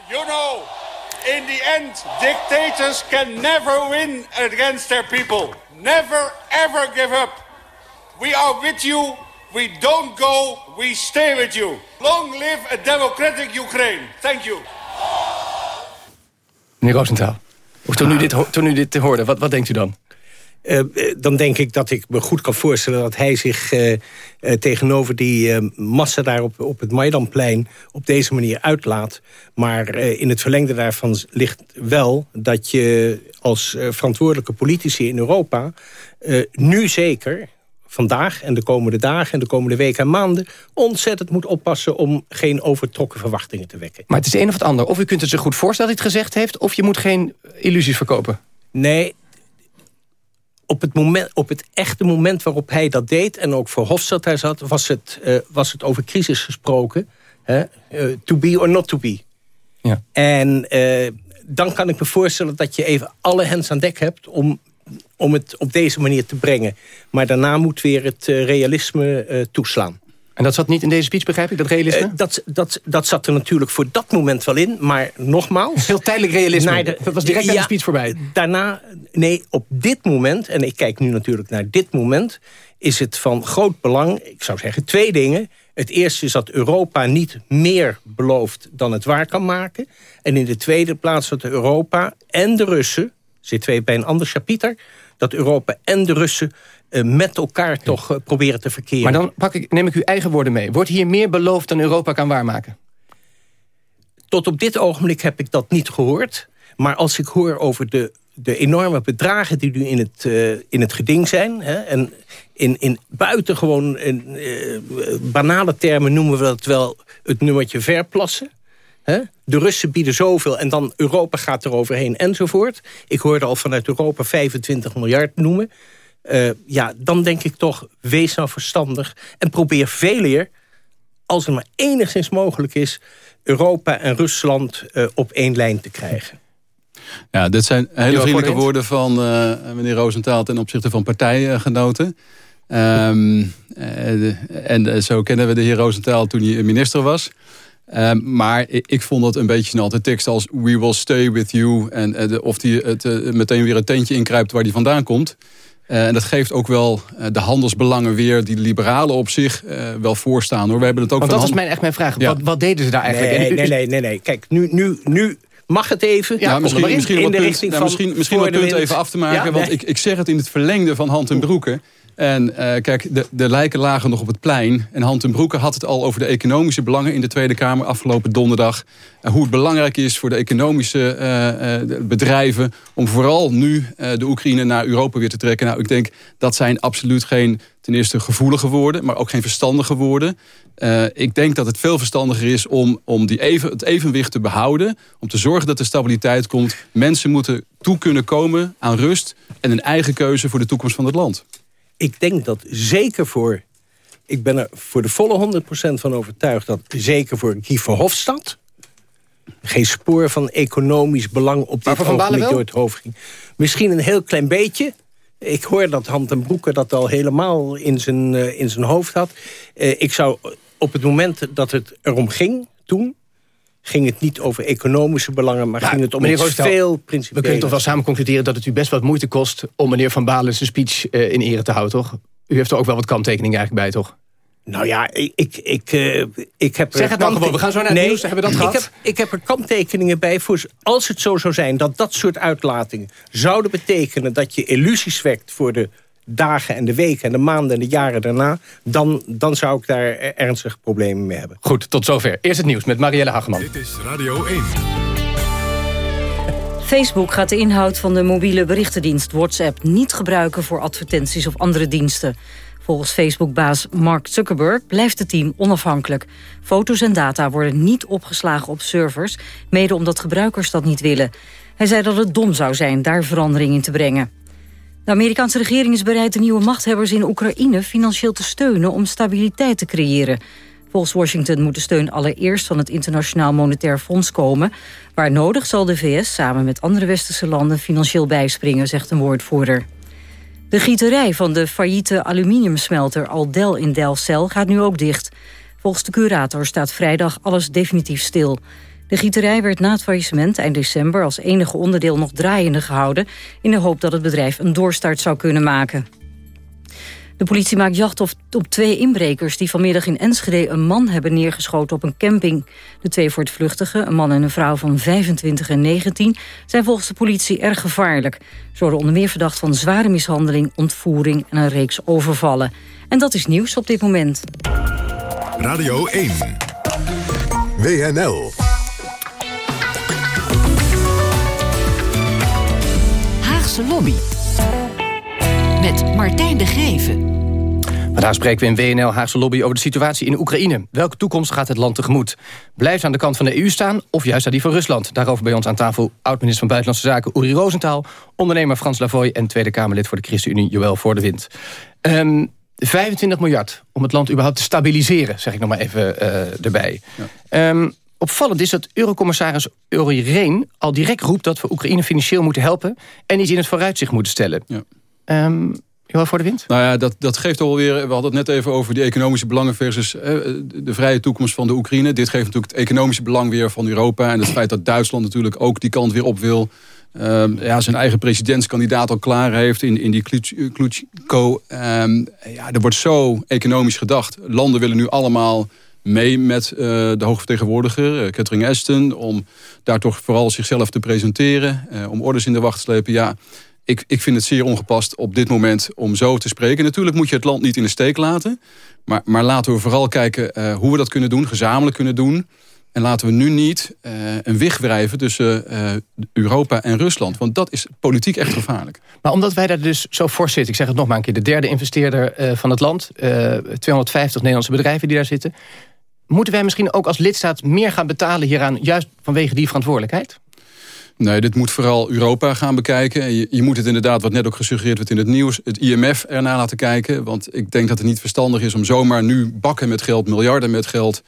You know, in the end, dictators can never win against their people. Never, ever give up. We are with you We don't go, we stay with you. Long live a democratic Ukraine. Thank you. Meneer Roosentaal, toen, u dit, toen u dit hoorde, wat, wat denkt u dan? Uh, dan denk ik dat ik me goed kan voorstellen dat hij zich uh, uh, tegenover die massa daar op, op het Maidanplein op deze manier uitlaat. Maar in het verlengde daarvan ligt wel dat je als verantwoordelijke politici in Europa nu zeker vandaag en de komende dagen en de komende weken en maanden... ontzettend moet oppassen om geen overtrokken verwachtingen te wekken. Maar het is een of het ander. Of u kunt het zich goed voorstellen dat hij het gezegd heeft... of je moet geen illusies verkopen. Nee, op het, moment, op het echte moment waarop hij dat deed... en ook voor Hofstad daar zat, was het, uh, was het over crisis gesproken. Hè? Uh, to be or not to be. Ja. En uh, dan kan ik me voorstellen dat je even alle hens aan dek hebt... om om het op deze manier te brengen. Maar daarna moet weer het uh, realisme uh, toeslaan. En dat zat niet in deze speech, begrijp ik, dat realisme? Uh, dat, dat, dat zat er natuurlijk voor dat moment wel in. Maar nogmaals... Heel tijdelijk realisme. De, dat was direct ja, aan de speech voorbij. Daarna, nee, op dit moment... en ik kijk nu natuurlijk naar dit moment... is het van groot belang, ik zou zeggen twee dingen. Het eerste is dat Europa niet meer belooft dan het waar kan maken. En in de tweede plaats dat Europa en de Russen zitten we bij een ander chapiter... dat Europa en de Russen uh, met elkaar toch uh, proberen te verkeren. Maar dan pak ik, neem ik uw eigen woorden mee. Wordt hier meer beloofd dan Europa kan waarmaken? Tot op dit ogenblik heb ik dat niet gehoord. Maar als ik hoor over de, de enorme bedragen die nu in het, uh, in het geding zijn... Hè, en in, in buitengewoon in, banale termen noemen we dat wel het nummertje verplassen... De Russen bieden zoveel en dan Europa gaat er overheen enzovoort. Ik hoorde al vanuit Europa 25 miljard noemen. Uh, ja, dan denk ik toch, wees nou verstandig... en probeer veel eer, als het maar enigszins mogelijk is... Europa en Rusland uh, op één lijn te krijgen. Ja, dit zijn hele vriendelijke woorden van uh, meneer Roosentaal... ten opzichte van partijgenoten. Um, en zo kennen we de heer Roosentaal toen hij minister was... Uh, maar ik, vond dat een beetje een tekst als we will stay with you. En uh, of die het uh, meteen weer een tentje inkruipt waar die vandaan komt. en dat geeft ook wel de handelsbelangen weer die de liberalen op zich wel voorstaan. Hoor. We hebben het ook Want dat was mijn, echt mijn vraag. Ja. Wat, wat, deden ze daar eigenlijk? Nee, nee, nee, nee, nee. Kijk, nu, nu, nu mag het even. Ja, misschien, misschien, in de punt, nou, misschien, misschien wat punt even af te maken. Ja, want nee. ik, ik zeg het in het verlengde van hand en broeken. En eh, kijk, de, de lijken lagen nog op het plein. En Hand en Broeke had het al over de economische belangen in de Tweede Kamer afgelopen donderdag. En hoe het belangrijk is voor de economische eh, eh, bedrijven om vooral nu de Oekraïne naar Europa weer te trekken. Nou, ik denk dat zijn absoluut geen ten eerste gevoelige woorden, maar ook geen verstandige woorden. ik denk dat het veel verstandiger is om, om die even, het evenwicht te behouden. Om te zorgen dat er stabiliteit komt. Mensen moeten toe kunnen komen aan rust en een eigen keuze voor de toekomst van het land ik denk dat zeker voor... Ik ben er voor de volle 100% van overtuigd... dat zeker voor Guy Verhofstadt... geen spoor van economisch belang op dit ogenblik door het hoofd ging. Misschien een heel klein beetje... Ik hoor dat Hand en Broeke dat al helemaal in zijn, uh, in zijn hoofd had. Uh, ik zou op het moment dat het erom ging, toen ging het niet over economische belangen... maar ging het om iets veel principiëler. We kunnen toch wel samen concluderen dat het u best wat moeite kost... om meneer Van Balen zijn speech uh, in ere te houden, toch? U heeft er ook wel wat kanttekeningen eigenlijk bij, toch? Nou ja, ik, ik, uh, ik heb... Zeg het dan gewoon, we gaan zo naar het nee, nieuws, hebben we dat gehad? Ik heb, ik heb er kanttekeningen bij voor als het zo zou zijn... dat dat soort uitlatingen zouden betekenen dat je illusies wekt... voor de dagen en de weken en de maanden en de jaren daarna... dan, dan zou ik daar ernstige problemen mee hebben. Goed, tot zover. Eerst het nieuws met Marielle Hageman. Dit is Radio 1. Facebook gaat de inhoud van de mobiele berichtendienst WhatsApp niet gebruiken voor advertenties of andere diensten. Volgens Facebook-baas Mark Zuckerberg blijft het team onafhankelijk. Foto's en data worden niet opgeslagen op servers, mede omdat gebruikers dat niet willen. Hij zei dat het dom zou zijn daar verandering in te brengen. De Amerikaanse regering is bereid de nieuwe machthebbers in Oekraïne financieel te steunen om stabiliteit te creëren. Volgens Washington moet de steun allereerst van het Internationaal Monetair Fonds komen. Waar nodig zal de VS samen met andere westerse landen financieel bijspringen, zegt een woordvoerder. De gieterij van de failliete aluminiumsmelter Aldel in Delfzijl gaat nu ook dicht. Volgens de curator staat vrijdag alles definitief stil. De gieterij werd na het faillissement eind december als enige onderdeel nog draaiende gehouden... in de hoop dat het bedrijf een doorstart zou kunnen maken. De politie maakt jacht op, op twee inbrekers die vanmiddag in Enschede een man hebben neergeschoten op een camping. De twee voortvluchtigen, een man en een vrouw van 25 en 19, zijn volgens de politie erg gevaarlijk. Ze worden onder meer verdacht van zware mishandeling, ontvoering en een reeks overvallen. En dat is nieuws op dit moment. Radio 1. WNL. Lobby. Met Martijn de Geven. Vandaag spreken we in WNL Haagse Lobby over de situatie in Oekraïne. Welke toekomst gaat het land tegemoet? Blijft aan de kant van de EU staan of juist aan die van Rusland? Daarover bij ons aan tafel oud-minister van Buitenlandse Zaken Uri Rosenthal... ondernemer Frans Lavoy en Tweede Kamerlid voor de ChristenUnie Joël Voor de Wind. 25 ehm, miljard om het land überhaupt te stabiliseren, zeg ik nog maar even uh, erbij. Ja. Um, Opvallend is dat Eurocommissaris Uri Rehn al direct roept... dat we Oekraïne financieel moeten helpen... en iets in het vooruitzicht moeten stellen. Ja. Um, voor de wind? Nou ja, dat, dat geeft alweer... We hadden het net even over die economische belangen... versus eh, de vrije toekomst van de Oekraïne. Dit geeft natuurlijk het economische belang weer van Europa... en het feit dat Duitsland natuurlijk ook die kant weer op wil... Um, ja, zijn eigen presidentskandidaat al klaar heeft in, in die Klutschko. Um, ja, er wordt zo economisch gedacht. Landen willen nu allemaal mee met uh, de hoogvertegenwoordiger, uh, Catherine Ashton... om daar toch vooral zichzelf te presenteren, uh, om orders in de wacht te slepen. Ja, ik, ik vind het zeer ongepast op dit moment om zo te spreken. Natuurlijk moet je het land niet in de steek laten. Maar, maar laten we vooral kijken hoe we dat kunnen doen, gezamenlijk kunnen doen... En laten we nu niet een wig wrijven tussen Europa en Rusland. Want dat is politiek echt gevaarlijk. Maar omdat wij daar dus zo voor zitten... ik zeg het nog maar een keer, de derde investeerder van het land... 250 Nederlandse bedrijven die daar zitten... Moeten wij misschien ook als lidstaat meer gaan betalen hieraan... juist vanwege die verantwoordelijkheid? Nee, dit moet vooral Europa gaan bekijken. Je, je, moet het inderdaad, wat net ook gesuggereerd werd in het nieuws... het IMF ernaar laten kijken. Want ik denk dat het niet verstandig is om zomaar nu bakken met geld... miljarden met geld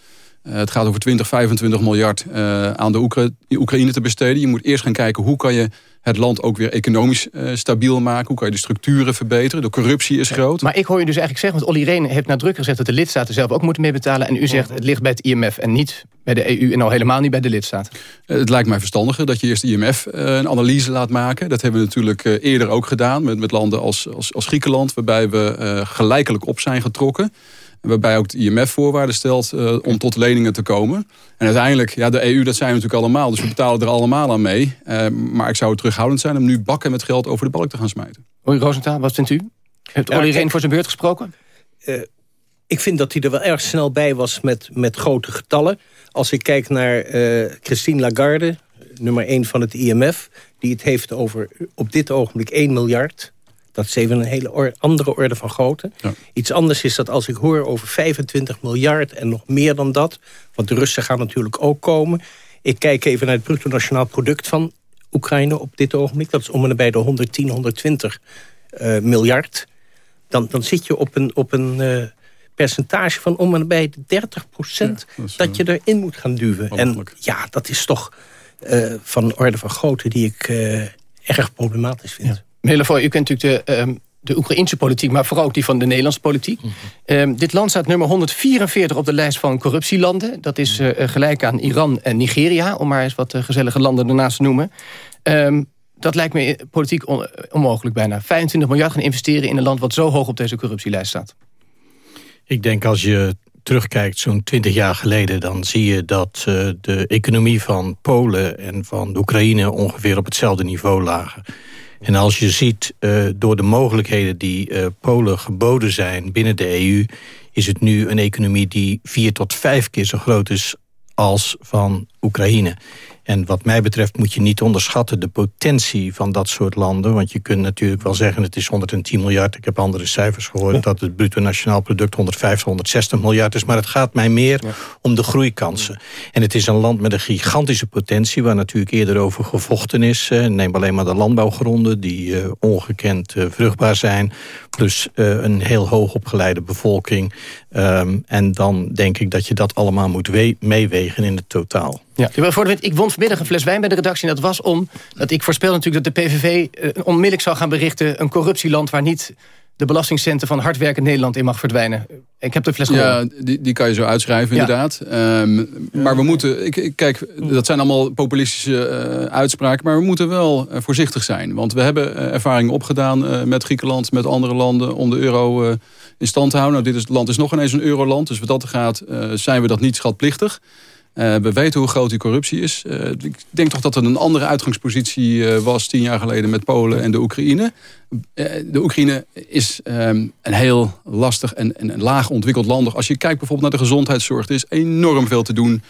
eh, het gaat over 20, 25 miljard uh, aan de Oekra Oekraïne te besteden. Je moet eerst gaan kijken hoe kan je het land ook weer economisch uh, stabiel maken. Hoe kan je de structuren verbeteren? De corruptie is groot. Maar ik hoor je dus eigenlijk zeggen, want Olly Rehn heeft nadrukkelijk gezegd... dat de lidstaten zelf ook moeten meebetalen. En u zegt het ligt bij het IMF en niet bij de EU... en al helemaal niet bij de lidstaten. het lijkt mij verstandiger dat je eerst de IMF een analyse laat maken. Dat hebben we natuurlijk eerder ook gedaan met, met landen als, als, als Griekenland... waarbij we gelijkelijk op zijn getrokken. Waarbij ook de IMF voorwaarden stelt uh, om tot leningen te komen. En uiteindelijk, ja, de EU, dat zijn we natuurlijk allemaal. Dus we betalen er allemaal aan mee. Uh, maar ik zou terughoudend zijn om nu bakken met geld over de balk te gaan smijten. Hoi Rosenthal, wat vindt u? Heeft Ja, Olly Reen voor zijn beurt gesproken? eh, ik vind dat hij er wel erg snel bij was met, met grote getallen. Als ik kijk naar eh, Christine Lagarde, nummer 1 van het IMF... die het heeft over op dit ogenblik 1 miljard. Dat is even een hele or- andere orde van grootte. Iets anders is dat als ik hoor over 25 miljard en nog meer dan dat... want de Russen gaan natuurlijk ook komen. Ik kijk even naar het bruto nationaal product van Oekraïne op dit ogenblik. Dat is om en nabij de 110, 120 eh, miljard. Dan, dan zit je op een, op een eh, percentage van om en nabij de 30 procent... dat, je erin moet gaan duwen. En ja, dat is toch eh, van een orde van grootte die ik eh, erg problematisch vind. Meneer u kent natuurlijk de, ehm, de Oekraïnse politiek... maar vooral ook die van de Nederlandse politiek. Ehm, dit land staat nummer 144 op de lijst van corruptielanden. Dat is eh, gelijk aan Iran en Nigeria... om maar eens wat eh, gezellige landen ernaast te noemen. Ehm, dat lijkt me politiek on- onmogelijk bijna. 25 miljard gaan investeren in een land... wat zo hoog op deze corruptielijst staat. Ik denk als je terugkijkt zo'n 20 jaar geleden... dan zie je dat eh, de economie van Polen en van de Oekraïne... ongeveer op hetzelfde niveau lagen. En als je ziet eh, door de mogelijkheden die eh, Polen geboden zijn binnen de EU... is het nu een economie die vier tot vijf keer zo groot is als van Oekraïne. En wat mij betreft moet je niet onderschatten de potentie van dat soort landen. Want je kunt natuurlijk wel zeggen het is 110 miljard. Ik heb andere cijfers gehoord dat het bruto nationaal product 150, 160 miljard is. Maar het gaat mij meer om de groeikansen. En het is een land met een gigantische potentie... waar natuurlijk eerder over gevochten is. Eh, Neem alleen maar de landbouwgronden die eh, ongekend eh, vruchtbaar zijn. Plus eh, een heel hoog opgeleide bevolking. Ehm, en dan denk ik dat je dat allemaal moet we- meewegen in het totaal. Ja. Ik won vanmiddag een fles wijn bij de redactie. En dat was om dat ik voorspel natuurlijk dat de PVV eh, onmiddellijk zou gaan berichten... een corruptieland waar niet de belastingcenten van hardwerkend Nederland in mag verdwijnen. Ik heb de fles Ja, die, die kan je zo uitschrijven Ja. inderdaad. Ehm, maar we moeten, ik, ik- kijk, dat zijn allemaal populistische eh, uitspraken... maar we moeten wel eh, voorzichtig zijn. Want we hebben eh, ervaringen opgedaan met Griekenland, met andere landen... om de euro in stand te houden. Nou, dit is, land is nog ineens een euroland, dus wat dat gaat zijn we dat niet schatplichtig. Eh, we weten hoe groot die corruptie is. Eh, ik denk toch dat er een andere uitgangspositie eh, was tien jaar geleden met Polen en de Oekraïne. De Oekraïne is ehm, een heel lastig en, en een laag ontwikkeld land. Als je kijkt bijvoorbeeld naar de gezondheidszorg, er is enorm veel te doen.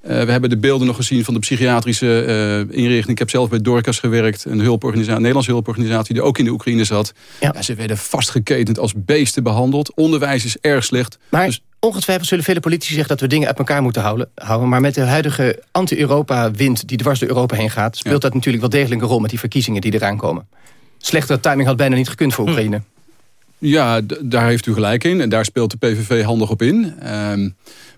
We hebben de beelden nog gezien van de psychiatrische inrichting. Ik heb zelf bij Dorcas gewerkt, een, hulporganisatie, een Nederlandse hulporganisatie die ook in de Oekraïne zat. Ja. ze werden vastgeketend als beesten behandeld. Onderwijs is erg slecht. Maar ongetwijfeld zullen vele politici zeggen dat we dingen uit elkaar moeten houden. houden maar met de huidige anti-Europa-wind die dwars door Europa heen gaat... speelt dat natuurlijk wel degelijk een rol met die verkiezingen die eraan komen. Slechtere timing had bijna niet gekund voor Oekraïne. Ja, daar heeft u gelijk in. En daar speelt de PVV handig op in. Ehm,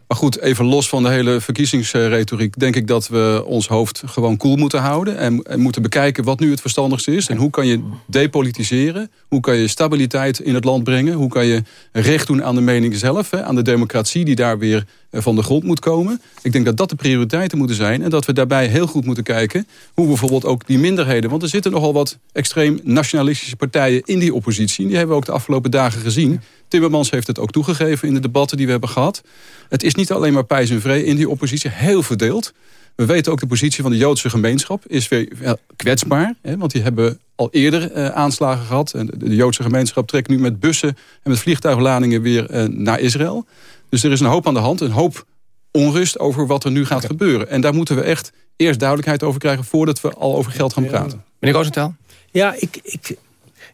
maar goed, even los van de hele verkiezingsretoriek... denk ik dat we ons hoofd gewoon koel moeten houden... En, en moeten bekijken wat nu het verstandigste is. En hoe kan je depolitiseren? Hoe kan je stabiliteit in het land brengen? Hoe kan je recht doen aan de mening zelf? Hè, aan de democratie die daar weer eh, van de grond moet komen. Ik denk dat dat de prioriteiten moeten zijn. En dat we daarbij heel goed moeten kijken... hoe bijvoorbeeld ook die minderheden... want er zitten nogal wat extreem nationalistische partijen in die oppositie. Die hebben we ook de afgelopen dagen gezien. Timmermans heeft het ook toegegeven in de debatten die we hebben gehad. Het is niet alleen maar pijs en vree in die oppositie. Heel verdeeld. We weten ook de positie van de Joodse gemeenschap is weer kwetsbaar. Hè, want die hebben al eerder eh, aanslagen gehad. En de, de Joodse gemeenschap trekt nu met bussen en met vliegtuigladingen weer eh, naar Israël. Dus er is een hoop aan de hand. Een hoop onrust over wat er nu gaat gebeuren. En daar moeten we echt eerst duidelijkheid over krijgen... voordat we al over geld gaan praten. Meneer Roosentaal? Ja, ik, ik,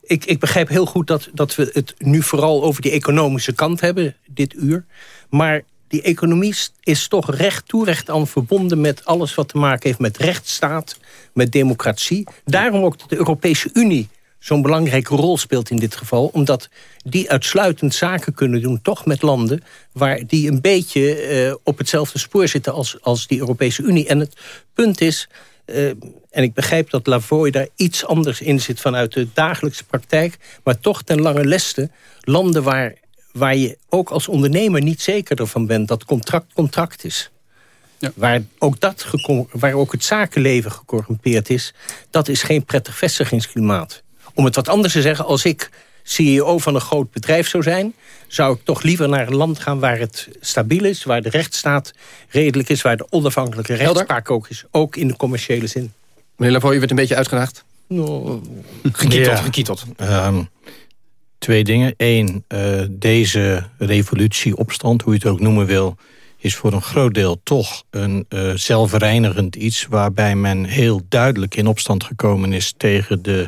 ik, ik begrijp heel goed dat, dat we het nu vooral over die economische kant hebben, dit uur. Maar die economie is toch recht toe, recht aan verbonden met alles wat te maken heeft met rechtsstaat, met democratie. Daarom ook dat de Europese Unie zo'n belangrijke rol speelt in dit geval. Omdat die uitsluitend zaken kunnen doen, toch met landen... waar die een beetje eh, op hetzelfde spoor zitten als, als die Europese Unie. En het punt is, eh, en ik begrijp dat Lavoie daar iets anders in zit... vanuit de dagelijkse praktijk, maar toch ten lange leste... landen waar, waar je ook als ondernemer niet zeker ervan bent... dat contract contract is. Waar, ook dat waar ook het zakenleven gecorrumpeerd is... dat is geen prettig vestigingsklimaat. Om het wat anders te zeggen, als ik CEO van een groot bedrijf zou zijn... zou ik toch liever naar een land gaan waar het stabiel is... waar de rechtsstaat redelijk is... waar de onafhankelijke rechtspraak ook is. Ook in de commerciële zin. Meneer Lavoie, u werd een beetje uitgedaagd. No. Gekieteld, Ja. gekieteld. Ehm, Twee dingen. Eén, uh, deze revolutie, opstand, hoe je het ook noemen wil... is voor een groot deel toch een uh, zelfreinigend iets... waarbij men heel duidelijk in opstand gekomen is tegen de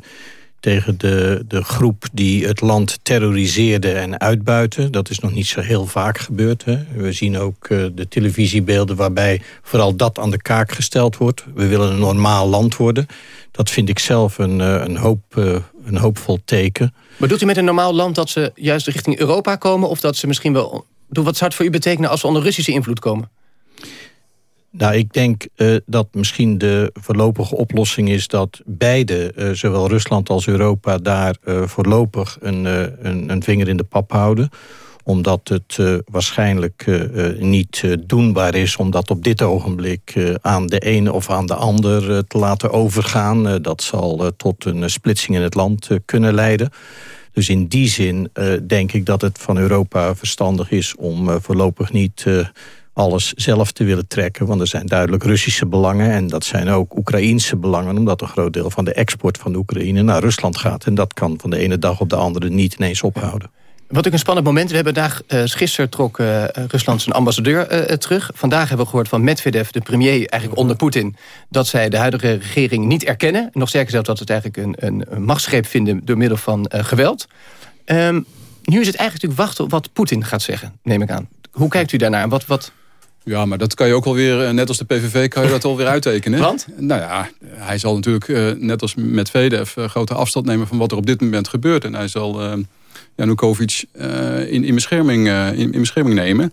tegen de, de groep die het land terroriseerde en uitbuiten. Dat is nog niet zo heel vaak gebeurd. Hè. We zien ook uh, de televisiebeelden waarbij vooral dat aan de kaak gesteld wordt. We willen een normaal land worden. Dat vind ik zelf een, uh, een, hoop, uh, een hoopvol teken. Maar doet u met een normaal land dat ze juist richting Europa komen... of dat ze misschien wel... Wat zou het voor u betekenen als ze onder Russische invloed komen? Nou, ik denk uh, dat misschien de voorlopige oplossing is dat beide, uh, zowel Rusland als Europa, daar uh, voorlopig een, een, een, vinger in de pap houden omdat het waarschijnlijk niet doenbaar is om dat op dit ogenblik aan de ene of aan de ander te laten overgaan. dat zal tot een splitsing in het land kunnen leiden. Dus in die zin denk ik dat het van Europa verstandig is om voorlopig niet alles zelf te willen trekken. Want er zijn duidelijk Russische belangen en dat zijn ook Oekraïense belangen... omdat een groot deel van de export van de Oekraïne naar Rusland gaat. En dat kan van de ene dag op de andere niet ineens ophouden. Wat ook een spannend moment. We hebben daar uh, gisteren trok uh, Rusland zijn ambassadeur uh, terug. Vandaag hebben we gehoord van Medvedev, de premier eigenlijk onder Poetin... dat zij de huidige regering niet erkennen. Nog sterker zelfs dat het eigenlijk een, een machtsgreep vinden... door middel van geweld. Um, nu is het eigenlijk natuurlijk wachten op wat Poetin gaat zeggen, neem ik aan. Hoe kijkt u daarnaar? Wat, wat, ja, maar dat kan je ook alweer, net als de PVV, kan je dat alweer uittekenen. Want? Nou ja, hij zal natuurlijk, net als met VDF, grote afstand nemen van wat er op dit moment gebeurt. En hij zal uh, Janukovic in, in, bescherming, in, in, bescherming nemen.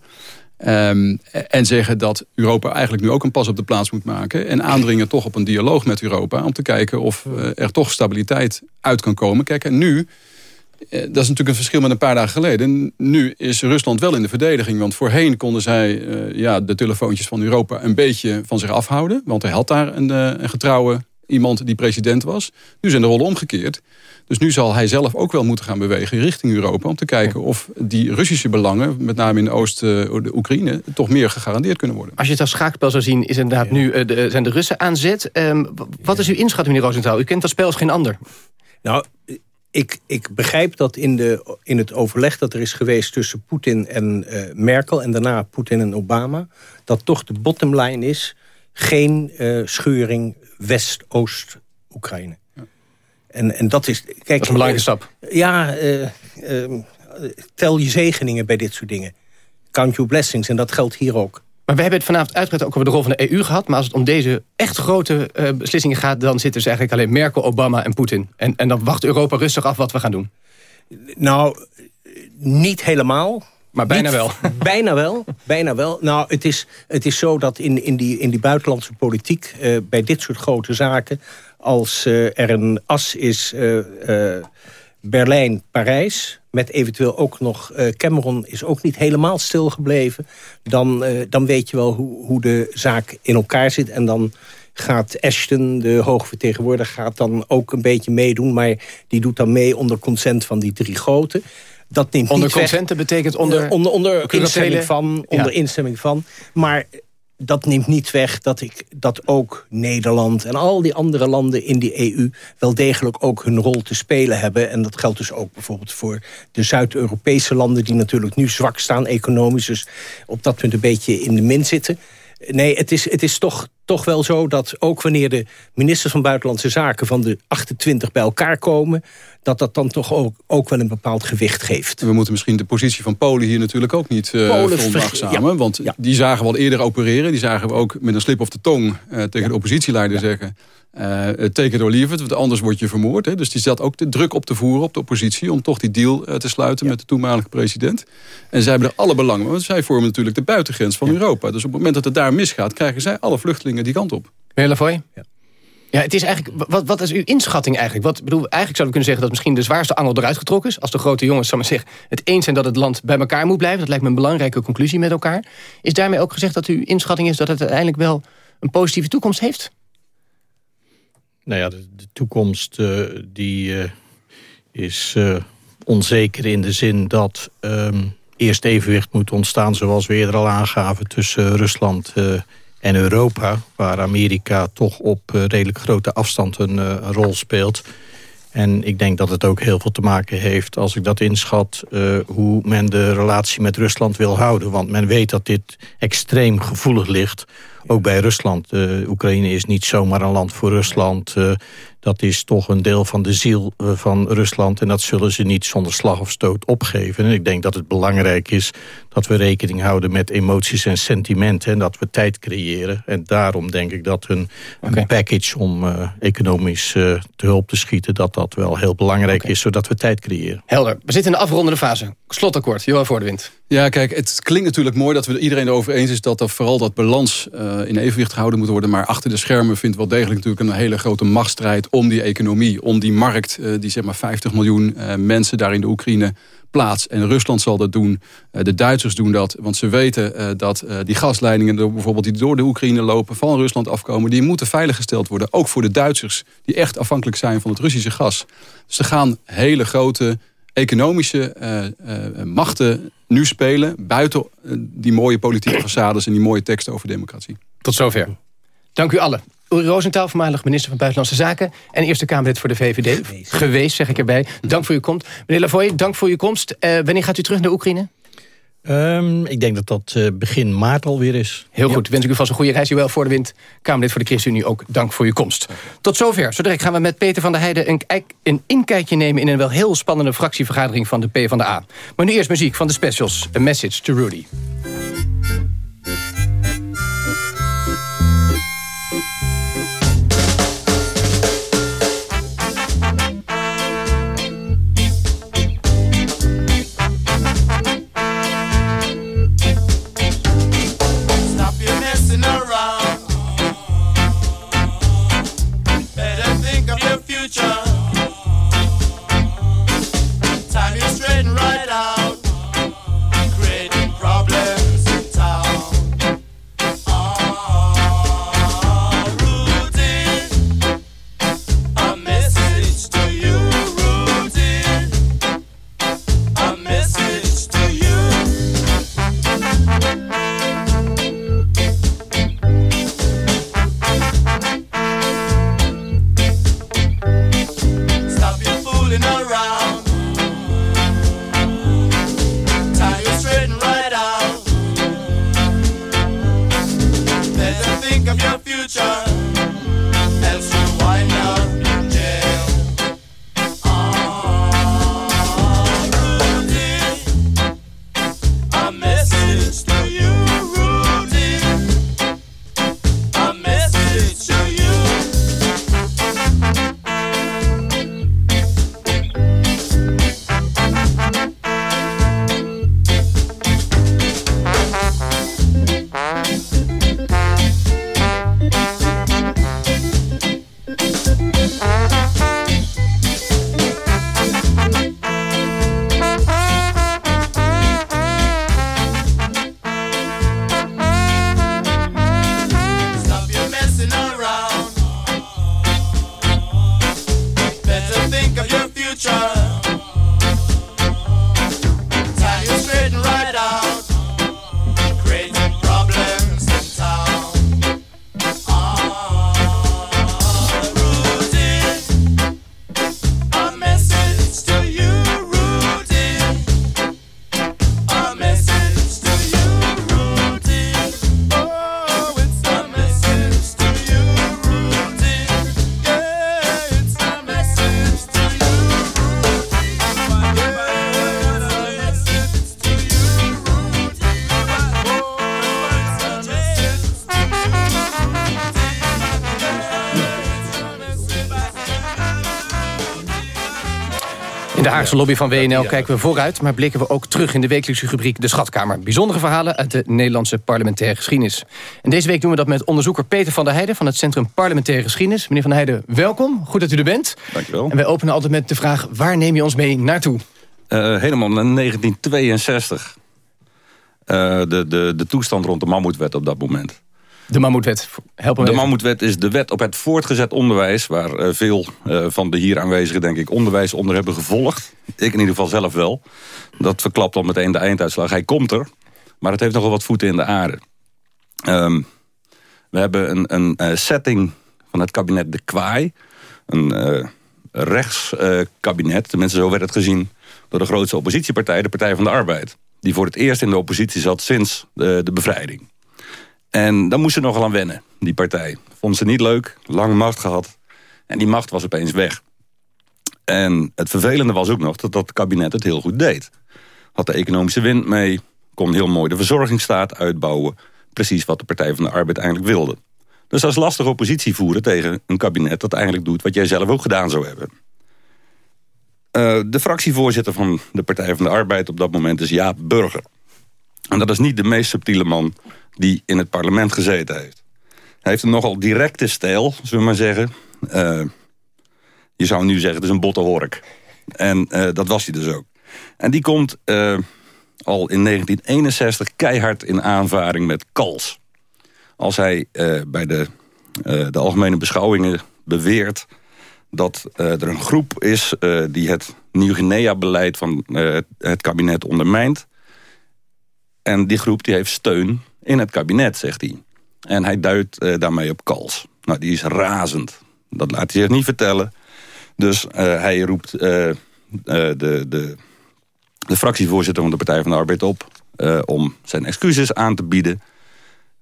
Um, en zeggen dat Europa eigenlijk nu ook een pas op de plaats moet maken. En aandringen toch op een dialoog met Europa. Om te kijken of er toch stabiliteit uit kan komen. Kijk, en nu eh, dat is natuurlijk een verschil met een paar dagen geleden. Nu is Rusland wel in de verdediging. Want voorheen konden zij uh, ja, de telefoontjes van Europa een beetje van zich afhouden. Want hij had daar een, uh, een getrouwe iemand die president was. Nu zijn de rollen omgekeerd. Dus nu zal hij zelf ook wel moeten gaan bewegen richting Europa... om te kijken of die Russische belangen, met name in Oost-Oekraïne... toch meer gegarandeerd kunnen worden. Als je het als schaakspel zou zien, is inderdaad ja. nu, de, zijn de Russen aan zet. Um, wat is uw inschatting, meneer Rosenthal? U kent dat spel als geen ander. Nou, ik, ik begrijp dat in, de, in het overleg dat er is geweest tussen Poetin en uh, Merkel... en daarna Poetin en Obama... dat toch de bottomline is geen uh, scheuring West-Oost-Oekraïne. Ja. En, en dat is... Kijk, dat is een belangrijke stap. Ja, tel je zegeningen bij dit soort dingen. Count your blessings, en dat geldt hier ook. Maar we hebben het vanavond uitgebreid ook over de rol van de EU gehad. Maar als het om deze echt grote uh, beslissingen gaat... dan zitten ze eigenlijk alleen Merkel, Obama en Poetin. En, en dan wacht Europa rustig af wat we gaan doen. Nou, niet helemaal. Maar bijna niet, wel. Bijna wel. Bijna wel. Nou, het is, het is zo dat in, in, die, in die buitenlandse politiek... Uh, bij dit soort grote zaken... als uh, er een as is Berlijn, Parijs met eventueel ook nog uh, Cameron is ook niet helemaal stilgebleven... dan, uh, dan weet je wel hoe, hoe de zaak in elkaar zit. En dan gaat Ashton, de hoogvertegenwoordiger, gaat dan ook een beetje meedoen. Maar die doet dan mee onder consent van die drie grote. Dat neemt onder weg. betekent onder... Uh, onder, onder instemming van. Onder ja. instemming van. Maar dat neemt niet weg dat, ik, dat ook Nederland en al die andere landen in die EU... wel degelijk ook hun rol te spelen hebben. En dat geldt dus ook bijvoorbeeld voor de Zuid-Europese landen... die natuurlijk nu zwak staan economisch. Dus op dat punt een beetje in de min zitten. Nee, het is, het is toch, toch wel zo dat ook wanneer de ministers van Buitenlandse Zaken... van de 28 bij elkaar komen dat dat dan toch ook, ook wel een bepaald gewicht geeft. We moeten misschien de positie van Polen hier natuurlijk ook niet uh, veronachtzamen. Ja. Want ja. die zagen we al eerder opereren. Die zagen we ook met een slip of de tong uh, tegen ja. de oppositieleider zeggen... Uh, take it or leave it, want anders word je vermoord. Hè. Dus die zat ook de druk op te voeren op de oppositie... om toch die deal uh, te sluiten met de toenmalige president. En zij hebben er alle belang want zij vormen natuurlijk de buitengrens van Europa. Dus op het moment dat het daar misgaat... krijgen zij alle vluchtelingen die kant op. Meneer Lavoy? Ja. Ja, het is eigenlijk, wat, wat is uw inschatting eigenlijk? Wat, bedoel, eigenlijk zouden we kunnen zeggen dat misschien de zwaarste angel eruit getrokken is. Als de grote jongens zal maar zeggen, het eens zijn dat het land bij elkaar moet blijven. Dat lijkt me een belangrijke conclusie met elkaar. Is daarmee ook gezegd dat uw inschatting is dat het uiteindelijk wel een positieve toekomst heeft? Nou ja, de, toekomst uh, die uh, is uh, onzeker in de zin dat um, eerst evenwicht moet ontstaan... zoals we eerder al aangaven tussen Rusland en Europa... waar Amerika toch op redelijk grote afstand een, een rol speelt... En ik denk dat het ook heel veel te maken heeft, als ik dat inschat... Uh, hoe men de relatie met Rusland wil houden. Want men weet dat dit extreem gevoelig ligt, ook bij Rusland. Oekraïne is niet zomaar een land voor Rusland. Dat is toch een deel van de ziel van Rusland. En dat zullen ze niet zonder slag of stoot opgeven. En ik denk dat het belangrijk is dat we rekening houden met emoties en sentimenten. En dat we tijd creëren. En daarom denk ik dat een, een package om uh, economisch uh, te hulp te schieten... dat dat wel heel belangrijk is, zodat we tijd creëren. Helder. We zitten in de afrondende fase. Slotakkoord, Johan voor de wind. Ja, kijk, het klinkt natuurlijk mooi dat we iedereen erover eens is... dat er vooral dat balans uh, in evenwicht gehouden moet worden. Maar achter de schermen vindt wel degelijk natuurlijk een hele grote machtsstrijd... om die economie, om die markt, die zeg maar 50 miljoen mensen daar in de Oekraïne plaats. En Rusland zal dat doen. Eh, de Duitsers doen dat. Want ze weten eh, dat eh, die gasleidingen bijvoorbeeld die door de Oekraïne lopen... van Rusland afkomen, die moeten veiliggesteld worden. Ook voor de Duitsers die echt afhankelijk zijn van het Russische gas. Dus er gaan hele grote economische machten nu spelen... buiten die mooie politieke façades en die mooie teksten over democratie. Tot zover. Dank u allen. Uri Rosenthal, voormalig minister van Buitenlandse Zaken... en Eerste Kamerlid voor de VVD. Geweest. zeg ik erbij. Dank voor uw komst. Meneer Lavoie, dank voor uw komst. Uh, wanneer gaat u terug naar Oekraïne? Um, ik denk dat dat uh, begin maart alweer is. Heel goed. Wens ik u vast een goede reis. wel voor de wind. Kamerlid voor de ChristenUnie ook dank voor uw komst. Tot zover. Zo direct gaan we met Peter van der Heijden een, een inkijkje nemen... in een wel heel spannende fractievergadering van de PvdA. Maar nu eerst muziek van de specials. A Message to Rudy. Haagse lobby van WNL kijken we vooruit... maar blikken we ook terug in de wekelijkse rubriek De Schatkamer. Bijzondere verhalen uit de Nederlandse parlementaire geschiedenis. En deze week doen we dat met onderzoeker Peter van der Heijden... van het Centrum Parlementaire Geschiedenis. Meneer van der Heijden, welkom. Goed dat u er bent. Dank je wel. En wij openen altijd met de vraag... waar neem je ons mee naartoe? Uh, helemaal naar 1962. Uh, de, de, de toestand rond de Mammoetwet op dat moment. De Mammoetwet, helpen De Mammoetwet is de wet op het voortgezet onderwijs... waar uh, veel uh, van de hier aanwezigen, denk ik, onderwijs onder hebben gevolgd. Ik in ieder geval zelf wel. Dat verklapt al meteen de einduitslag. Hij komt er, maar het heeft nogal wat voeten in de aarde. Um, we hebben een, een uh, setting van het kabinet De Kwaai. Een rechtskabinet. Tenminste, zo werd het gezien door de grootste oppositiepartij, de Partij van de Arbeid. Die voor het eerst in de oppositie zat sinds de, de bevrijding. En daar moest ze nogal aan wennen, die partij. Vond ze niet leuk, lang macht gehad. En die macht was opeens weg. En het vervelende was ook nog dat dat kabinet het heel goed deed. Had de economische wind mee, kon heel mooi de verzorgingsstaat uitbouwen. Precies wat de Partij van de Arbeid eigenlijk wilde. Dus dat is lastig oppositie voeren tegen een kabinet... dat eigenlijk doet wat jij zelf ook gedaan zou hebben. Uh, de fractievoorzitter van de Partij van de Arbeid op dat moment is Jaap Burger. En dat is niet de meest subtiele man die in het parlement gezeten heeft. Hij heeft een nogal directe stijl, zullen we maar zeggen. Uh, je zou nu zeggen, het is een botte hork. En uh, dat was hij dus ook. En die komt al in 1961 keihard in aanvaring met Kals. Als hij bij de, de algemene beschouwingen beweert dat er een groep is die het Nieuw-Guinea-beleid van het kabinet ondermijnt. En die groep die heeft steun in het kabinet, zegt hij. En hij duidt daarmee op Kals. Nou, die is razend. Dat laat hij zich niet vertellen. Dus hij roept de, de, de fractievoorzitter van de Partij van de Arbeid op... om zijn excuses aan te bieden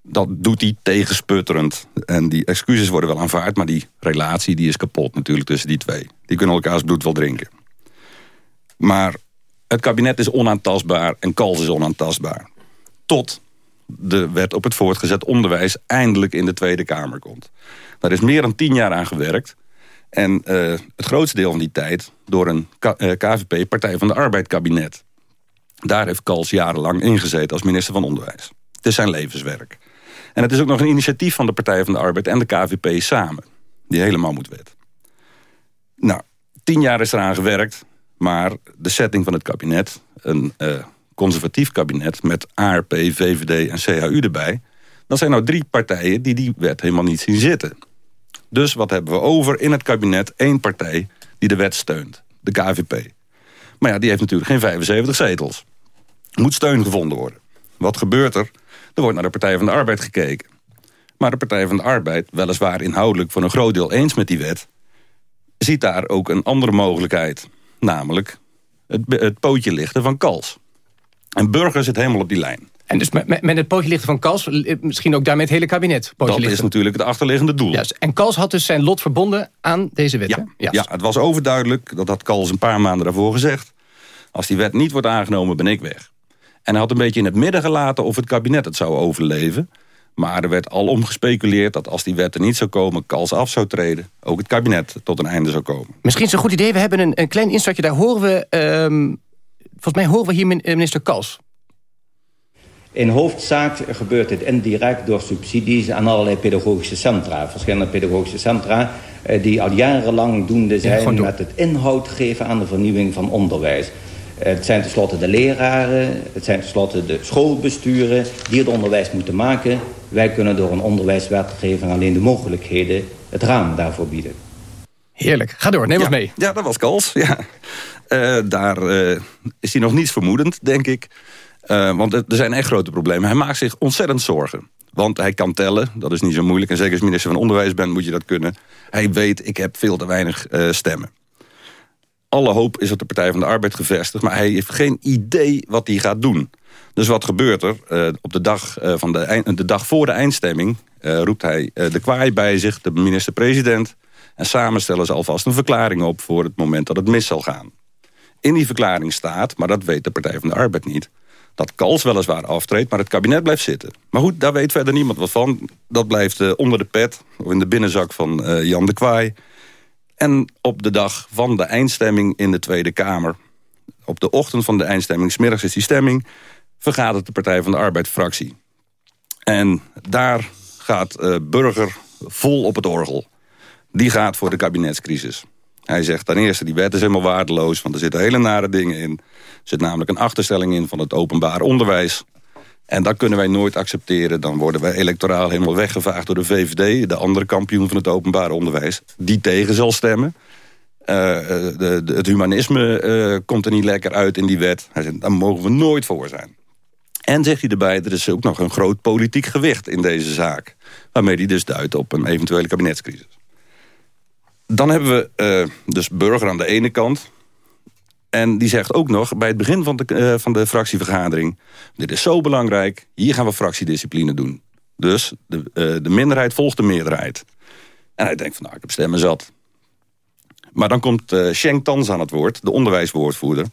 dat doet hij tegensputterend. En die excuses worden wel aanvaard, maar die relatie die is kapot natuurlijk tussen die twee. Die kunnen elkaars bloed wel drinken. Maar het kabinet is onaantastbaar en Kals is onaantastbaar. Tot de wet op het voortgezet onderwijs eindelijk in de Tweede Kamer komt. Daar is meer dan tien jaar aan gewerkt. En uh, het grootste deel van die tijd door een KVP, eh, Partij van de Arbeid kabinet. Daar heeft Kals jarenlang ingezeten als minister van Onderwijs. Het is zijn levenswerk. En het is ook nog een initiatief van de Partij van de Arbeid en de KVP samen. Die helemaal moet wet. Nou, tien jaar is eraan gewerkt. Maar de setting van het kabinet, een uh, conservatief kabinet... met ARP, VVD en CHU erbij... dat zijn nou drie partijen die die wet helemaal niet zien zitten. Dus wat hebben we over in het kabinet? één partij die de wet steunt, de KVP. Maar ja, die heeft natuurlijk geen 75 zetels. Moet steun gevonden worden. Wat gebeurt er? Er wordt naar de Partij van de Arbeid gekeken. Maar de Partij van de Arbeid, weliswaar inhoudelijk voor een groot deel eens met die wet... ziet daar ook een andere mogelijkheid. Namelijk het, het pootje lichten van Kals. En Burger zit helemaal op die lijn. En dus met, met het pootje lichten van Kals, misschien ook daarmee het hele kabinet? Dat is natuurlijk het achterliggende doel. Ja, en Kals had dus zijn lot verbonden aan deze wet, ja, ja, het was overduidelijk, dat had Kals een paar maanden daarvoor gezegd. Als die wet niet wordt aangenomen, ben ik weg. En hij had een beetje in het midden gelaten of het kabinet het zou overleven. Maar er werd al omgespeculeerd dat als die wet er niet zou komen... Kals af zou treden, ook het kabinet tot een einde zou komen. Misschien is het een goed idee. We hebben een, een klein instartje. Daar horen we... Um, volgens mij horen we hier eh, minister Kals. In hoofdzaak gebeurt dit indirect door subsidies aan allerlei pedagogische centra. Verschillende pedagogische centra eh, die al jarenlang doende zijn... Ja, met het inhoud geven aan de vernieuwing van onderwijs. Het zijn tenslotte de leraren, het zijn tenslotte de schoolbesturen... die het onderwijs moeten maken. Wij kunnen door een onderwijswetgeving alleen de mogelijkheden... het raam daarvoor bieden. Heerlijk. Ga door, neem ja, ons mee. Ja, dat was Kals. Ja. Uh, daar uh, is hij nog niets vermoedend, denk ik. Uh, want er zijn echt grote problemen. Hij maakt zich ontzettend zorgen. Want hij kan tellen, dat is niet zo moeilijk. En zeker als minister van Onderwijs bent, moet je dat kunnen. Hij weet, ik heb veel te weinig stemmen alle hoop is op de Partij van de Arbeid gevestigd... maar hij heeft geen idee wat hij gaat doen. Dus wat gebeurt er? Uh, op de dag, uh, van de, de dag voor de eindstemming uh, roept hij de kwaai bij zich, de minister-president... en samen stellen ze alvast een verklaring op voor het moment dat het mis zal gaan. In die verklaring staat, maar dat weet de Partij van de Arbeid niet... dat Kals weliswaar aftreedt, maar het kabinet blijft zitten. Maar goed, daar weet verder niemand wat van. Dat blijft onder de pet, of in de binnenzak van Jan de Kwaai... En op de dag van de eindstemming in de Tweede Kamer... op de ochtend van de eindstemming, smiddags is die stemming... vergadert de Partij van de Arbeid-fractie. En daar gaat uh, Burger vol op het orgel. Die gaat voor de kabinetscrisis. Hij zegt ten eerste, die wet is helemaal waardeloos... want er zitten hele nare dingen in. Er zit namelijk een achterstelling in van het openbaar onderwijs. En dat kunnen wij nooit accepteren. Dan worden wij electoraal helemaal weggevaagd door de VVD... de andere kampioen van het openbaar onderwijs... die tegen zal stemmen. Uh, de, de, het humanisme uh, komt er niet lekker uit in die wet. Hij zegt, daar mogen we nooit voor zijn. En zegt hij erbij, er is ook nog een groot politiek gewicht in deze zaak. Waarmee hij dus duidt op een eventuele kabinetscrisis. Dan hebben we uh, dus Burger aan de ene kant. En die zegt ook nog bij het begin van de, uh, van de fractievergadering... dit is zo belangrijk, hier gaan we fractiediscipline doen. Dus de, uh, de minderheid volgt de meerderheid. En hij denkt van nou, ik heb stemmen zat. Maar dan komt uh, Sheng Tans aan het woord, de onderwijswoordvoerder.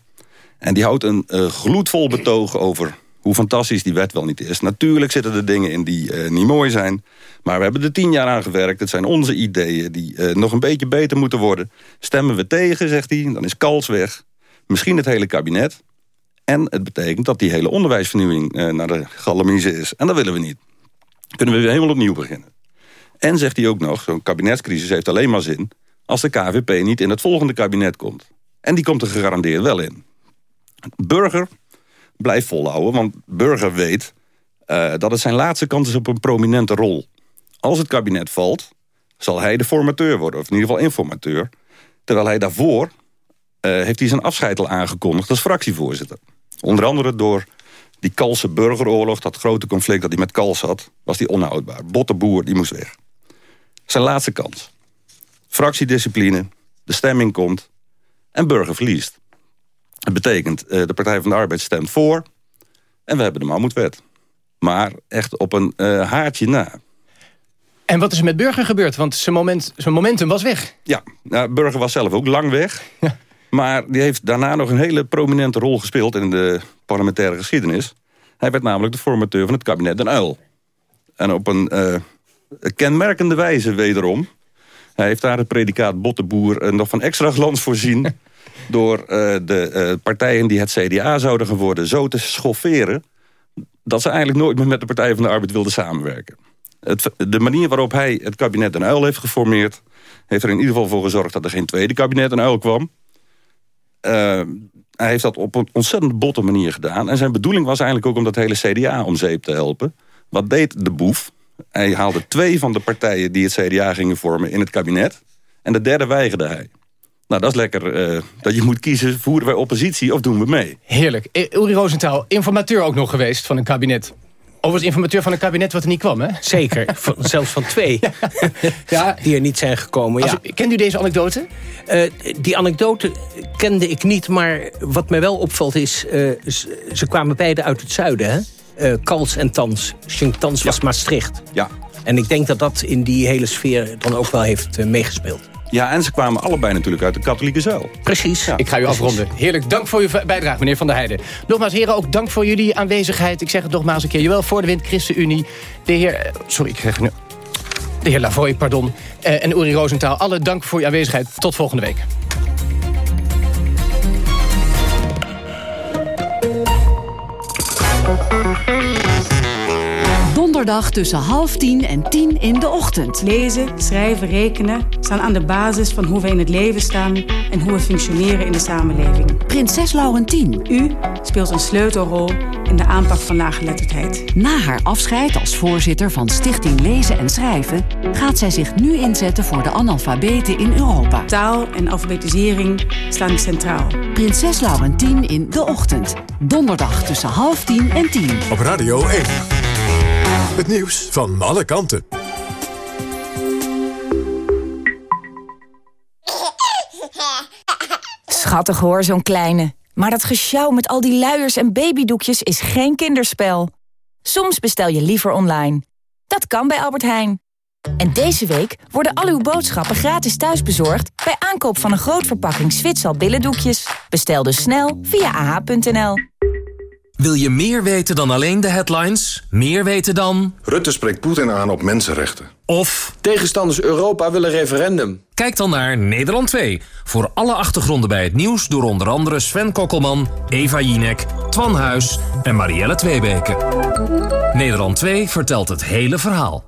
En die houdt een gloedvol betoog over hoe fantastisch die wet wel niet is. Natuurlijk zitten er dingen in die uh, niet mooi zijn. Maar we hebben er tien jaar aan gewerkt. Het zijn onze ideeën die uh, nog een beetje beter moeten worden. Stemmen we tegen, zegt hij, dan is kals weg. Misschien het hele kabinet. En het betekent dat die hele onderwijsvernieuwing uh, naar de galamiezen is. En dat willen we niet. Kunnen we weer helemaal opnieuw beginnen. En zegt hij ook nog, zo'n kabinetscrisis heeft alleen maar zin... als de KVP niet in het volgende kabinet komt. En die komt er gegarandeerd wel in. Burger blijft volhouden. Want Burger weet uh, dat het zijn laatste kans is op een prominente rol. Als het kabinet valt, zal hij de formateur worden. Of in ieder geval informateur. Terwijl hij daarvoor uh, heeft hij zijn afscheid al aangekondigd als fractievoorzitter. Onder andere door die Kalse burgeroorlog, dat grote conflict dat hij met Kals had, was die onhoudbaar. Botteboer, die moest weg. Zijn laatste kans. Fractiediscipline, de stemming komt en burger verliest. Het betekent, uh, de Partij van de Arbeid stemt voor... en we hebben de mammoetwet. Maar echt op een uh, haartje na. En wat is er met Burger gebeurd? Want zijn, moment, zijn momentum was weg. Ja, nou, Burger was zelf ook lang weg. Ja. Maar die heeft daarna nog een hele prominente rol gespeeld... in de parlementaire geschiedenis. Hij werd namelijk de formateur van het kabinet Den Uil. En op een uh, kenmerkende wijze wederom... Hij heeft daar het predicaat Botteboer nog van extra glans voorzien... door uh, de uh, partijen die het CDA zouden geworden zo te schofferen... dat ze eigenlijk nooit meer met de Partij van de Arbeid wilden samenwerken. Het, de manier waarop hij het kabinet een uil heeft geformeerd... heeft er in ieder geval voor gezorgd dat er geen tweede kabinet een uil kwam. Uh, hij heeft dat op een ontzettend botte manier gedaan. En zijn bedoeling was eigenlijk ook om dat hele CDA om zeep te helpen. Wat deed de boef? Hij haalde twee van de partijen die het CDA gingen vormen in het kabinet. En de derde weigerde hij. Nou, dat is lekker uh, dat je moet kiezen, voeren wij oppositie of doen we mee? Heerlijk. Uri Rosenthal, informateur ook nog geweest van een kabinet. Overigens informateur van een kabinet wat er niet kwam, hè? Zeker, van, zelfs van twee. ja. Die er niet zijn gekomen, ja. Kent u deze anekdote? Uh, die anekdote kende ik niet, maar wat mij wel opvalt is... Uh, ze, ze, kwamen beide uit het zuiden, hè? Uh, Kals en Tans. Tans was ja. Maastricht. Ja. En ik denk dat dat in die hele sfeer dan ook wel heeft meegespeeld. Ja, en ze kwamen allebei natuurlijk uit de katholieke zuil. Precies. Ja, ik ga u precies. afronden. Heerlijk, dank voor uw bijdrage, meneer Van der Heijden. Nogmaals, heren, ook dank voor jullie aanwezigheid. Ik zeg het nogmaals een keer. Jawel, voor de wind, ChristenUnie. De heer... Sorry, ik zeg nu... De heer Lavoy, pardon. Uh, en Uri Rosenthal, alle dank voor uw aanwezigheid. Tot volgende week. Donderdag tussen half tien en tien in de ochtend. Lezen, schrijven, rekenen staan aan de basis van hoe we in het leven staan en hoe we functioneren in de samenleving. Prinses Laurentien. U speelt een sleutelrol in de aanpak van laaggeletterdheid. Na haar afscheid als voorzitter van Stichting Lezen en Schrijven gaat zij zich nu inzetten voor de analfabeten in Europa. Taal en alfabetisering staan centraal. Prinses Laurentien in de ochtend. Donderdag tussen half tien en tien. Op Radio 1. Het nieuws van alle kanten. Schattig hoor, zo'n kleine. Maar dat gesjouw met al die luiers en babydoekjes is geen kinderspel. Soms bestel je liever online. Dat kan bij Albert Heijn. En deze week worden al uw boodschappen gratis thuisbezorgd... bij aankoop van een groot verpakking Zwitsal billendoekjes. Bestel dus snel via ah.nl. Wil je meer weten dan alleen de headlines? Meer weten dan... Rutte spreekt Poetin aan op mensenrechten. Of... Tegenstanders Europa willen referendum. Kijk dan naar Nederland 2. Voor alle achtergronden bij het nieuws door onder andere Sven Kokkelman, Eva Jinek, Twan Huis en Marielle Tweebeke. Nederland 2 vertelt het hele verhaal.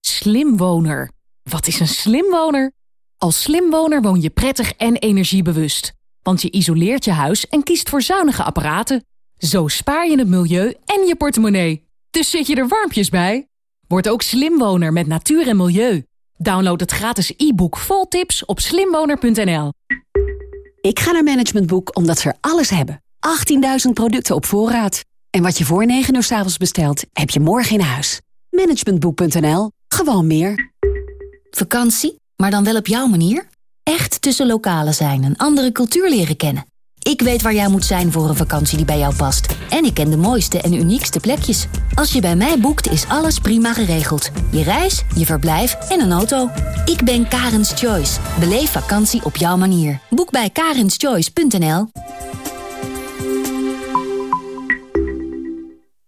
Slimwoner. Wat is een slimwoner? Als slimwoner woon je prettig en energiebewust. Want je isoleert je huis en kiest voor zuinige apparaten. Zo spaar je het milieu en je portemonnee. Dus zit je er warmpjes bij? Word ook slimwoner met natuur en milieu. Download het gratis e-book vol tips op slimwoner.nl. Ik ga naar Management Boek omdat ze er alles hebben. 18.000 producten op voorraad. En wat je voor 9 uur s avonds bestelt, heb je morgen in huis. Managementboek.nl. Gewoon meer. Vakantie? Maar dan wel op jouw manier? Echt tussen lokalen zijn en andere cultuur leren kennen. Ik weet waar jij moet zijn voor een vakantie die bij jou past. En ik ken de mooiste en uniekste plekjes. Als je bij mij boekt, is alles prima geregeld. Je reis, je verblijf en een auto. Ik ben Karens Choice. Beleef vakantie op jouw manier. Boek bij karenschoice.nl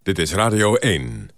Dit is Radio 1.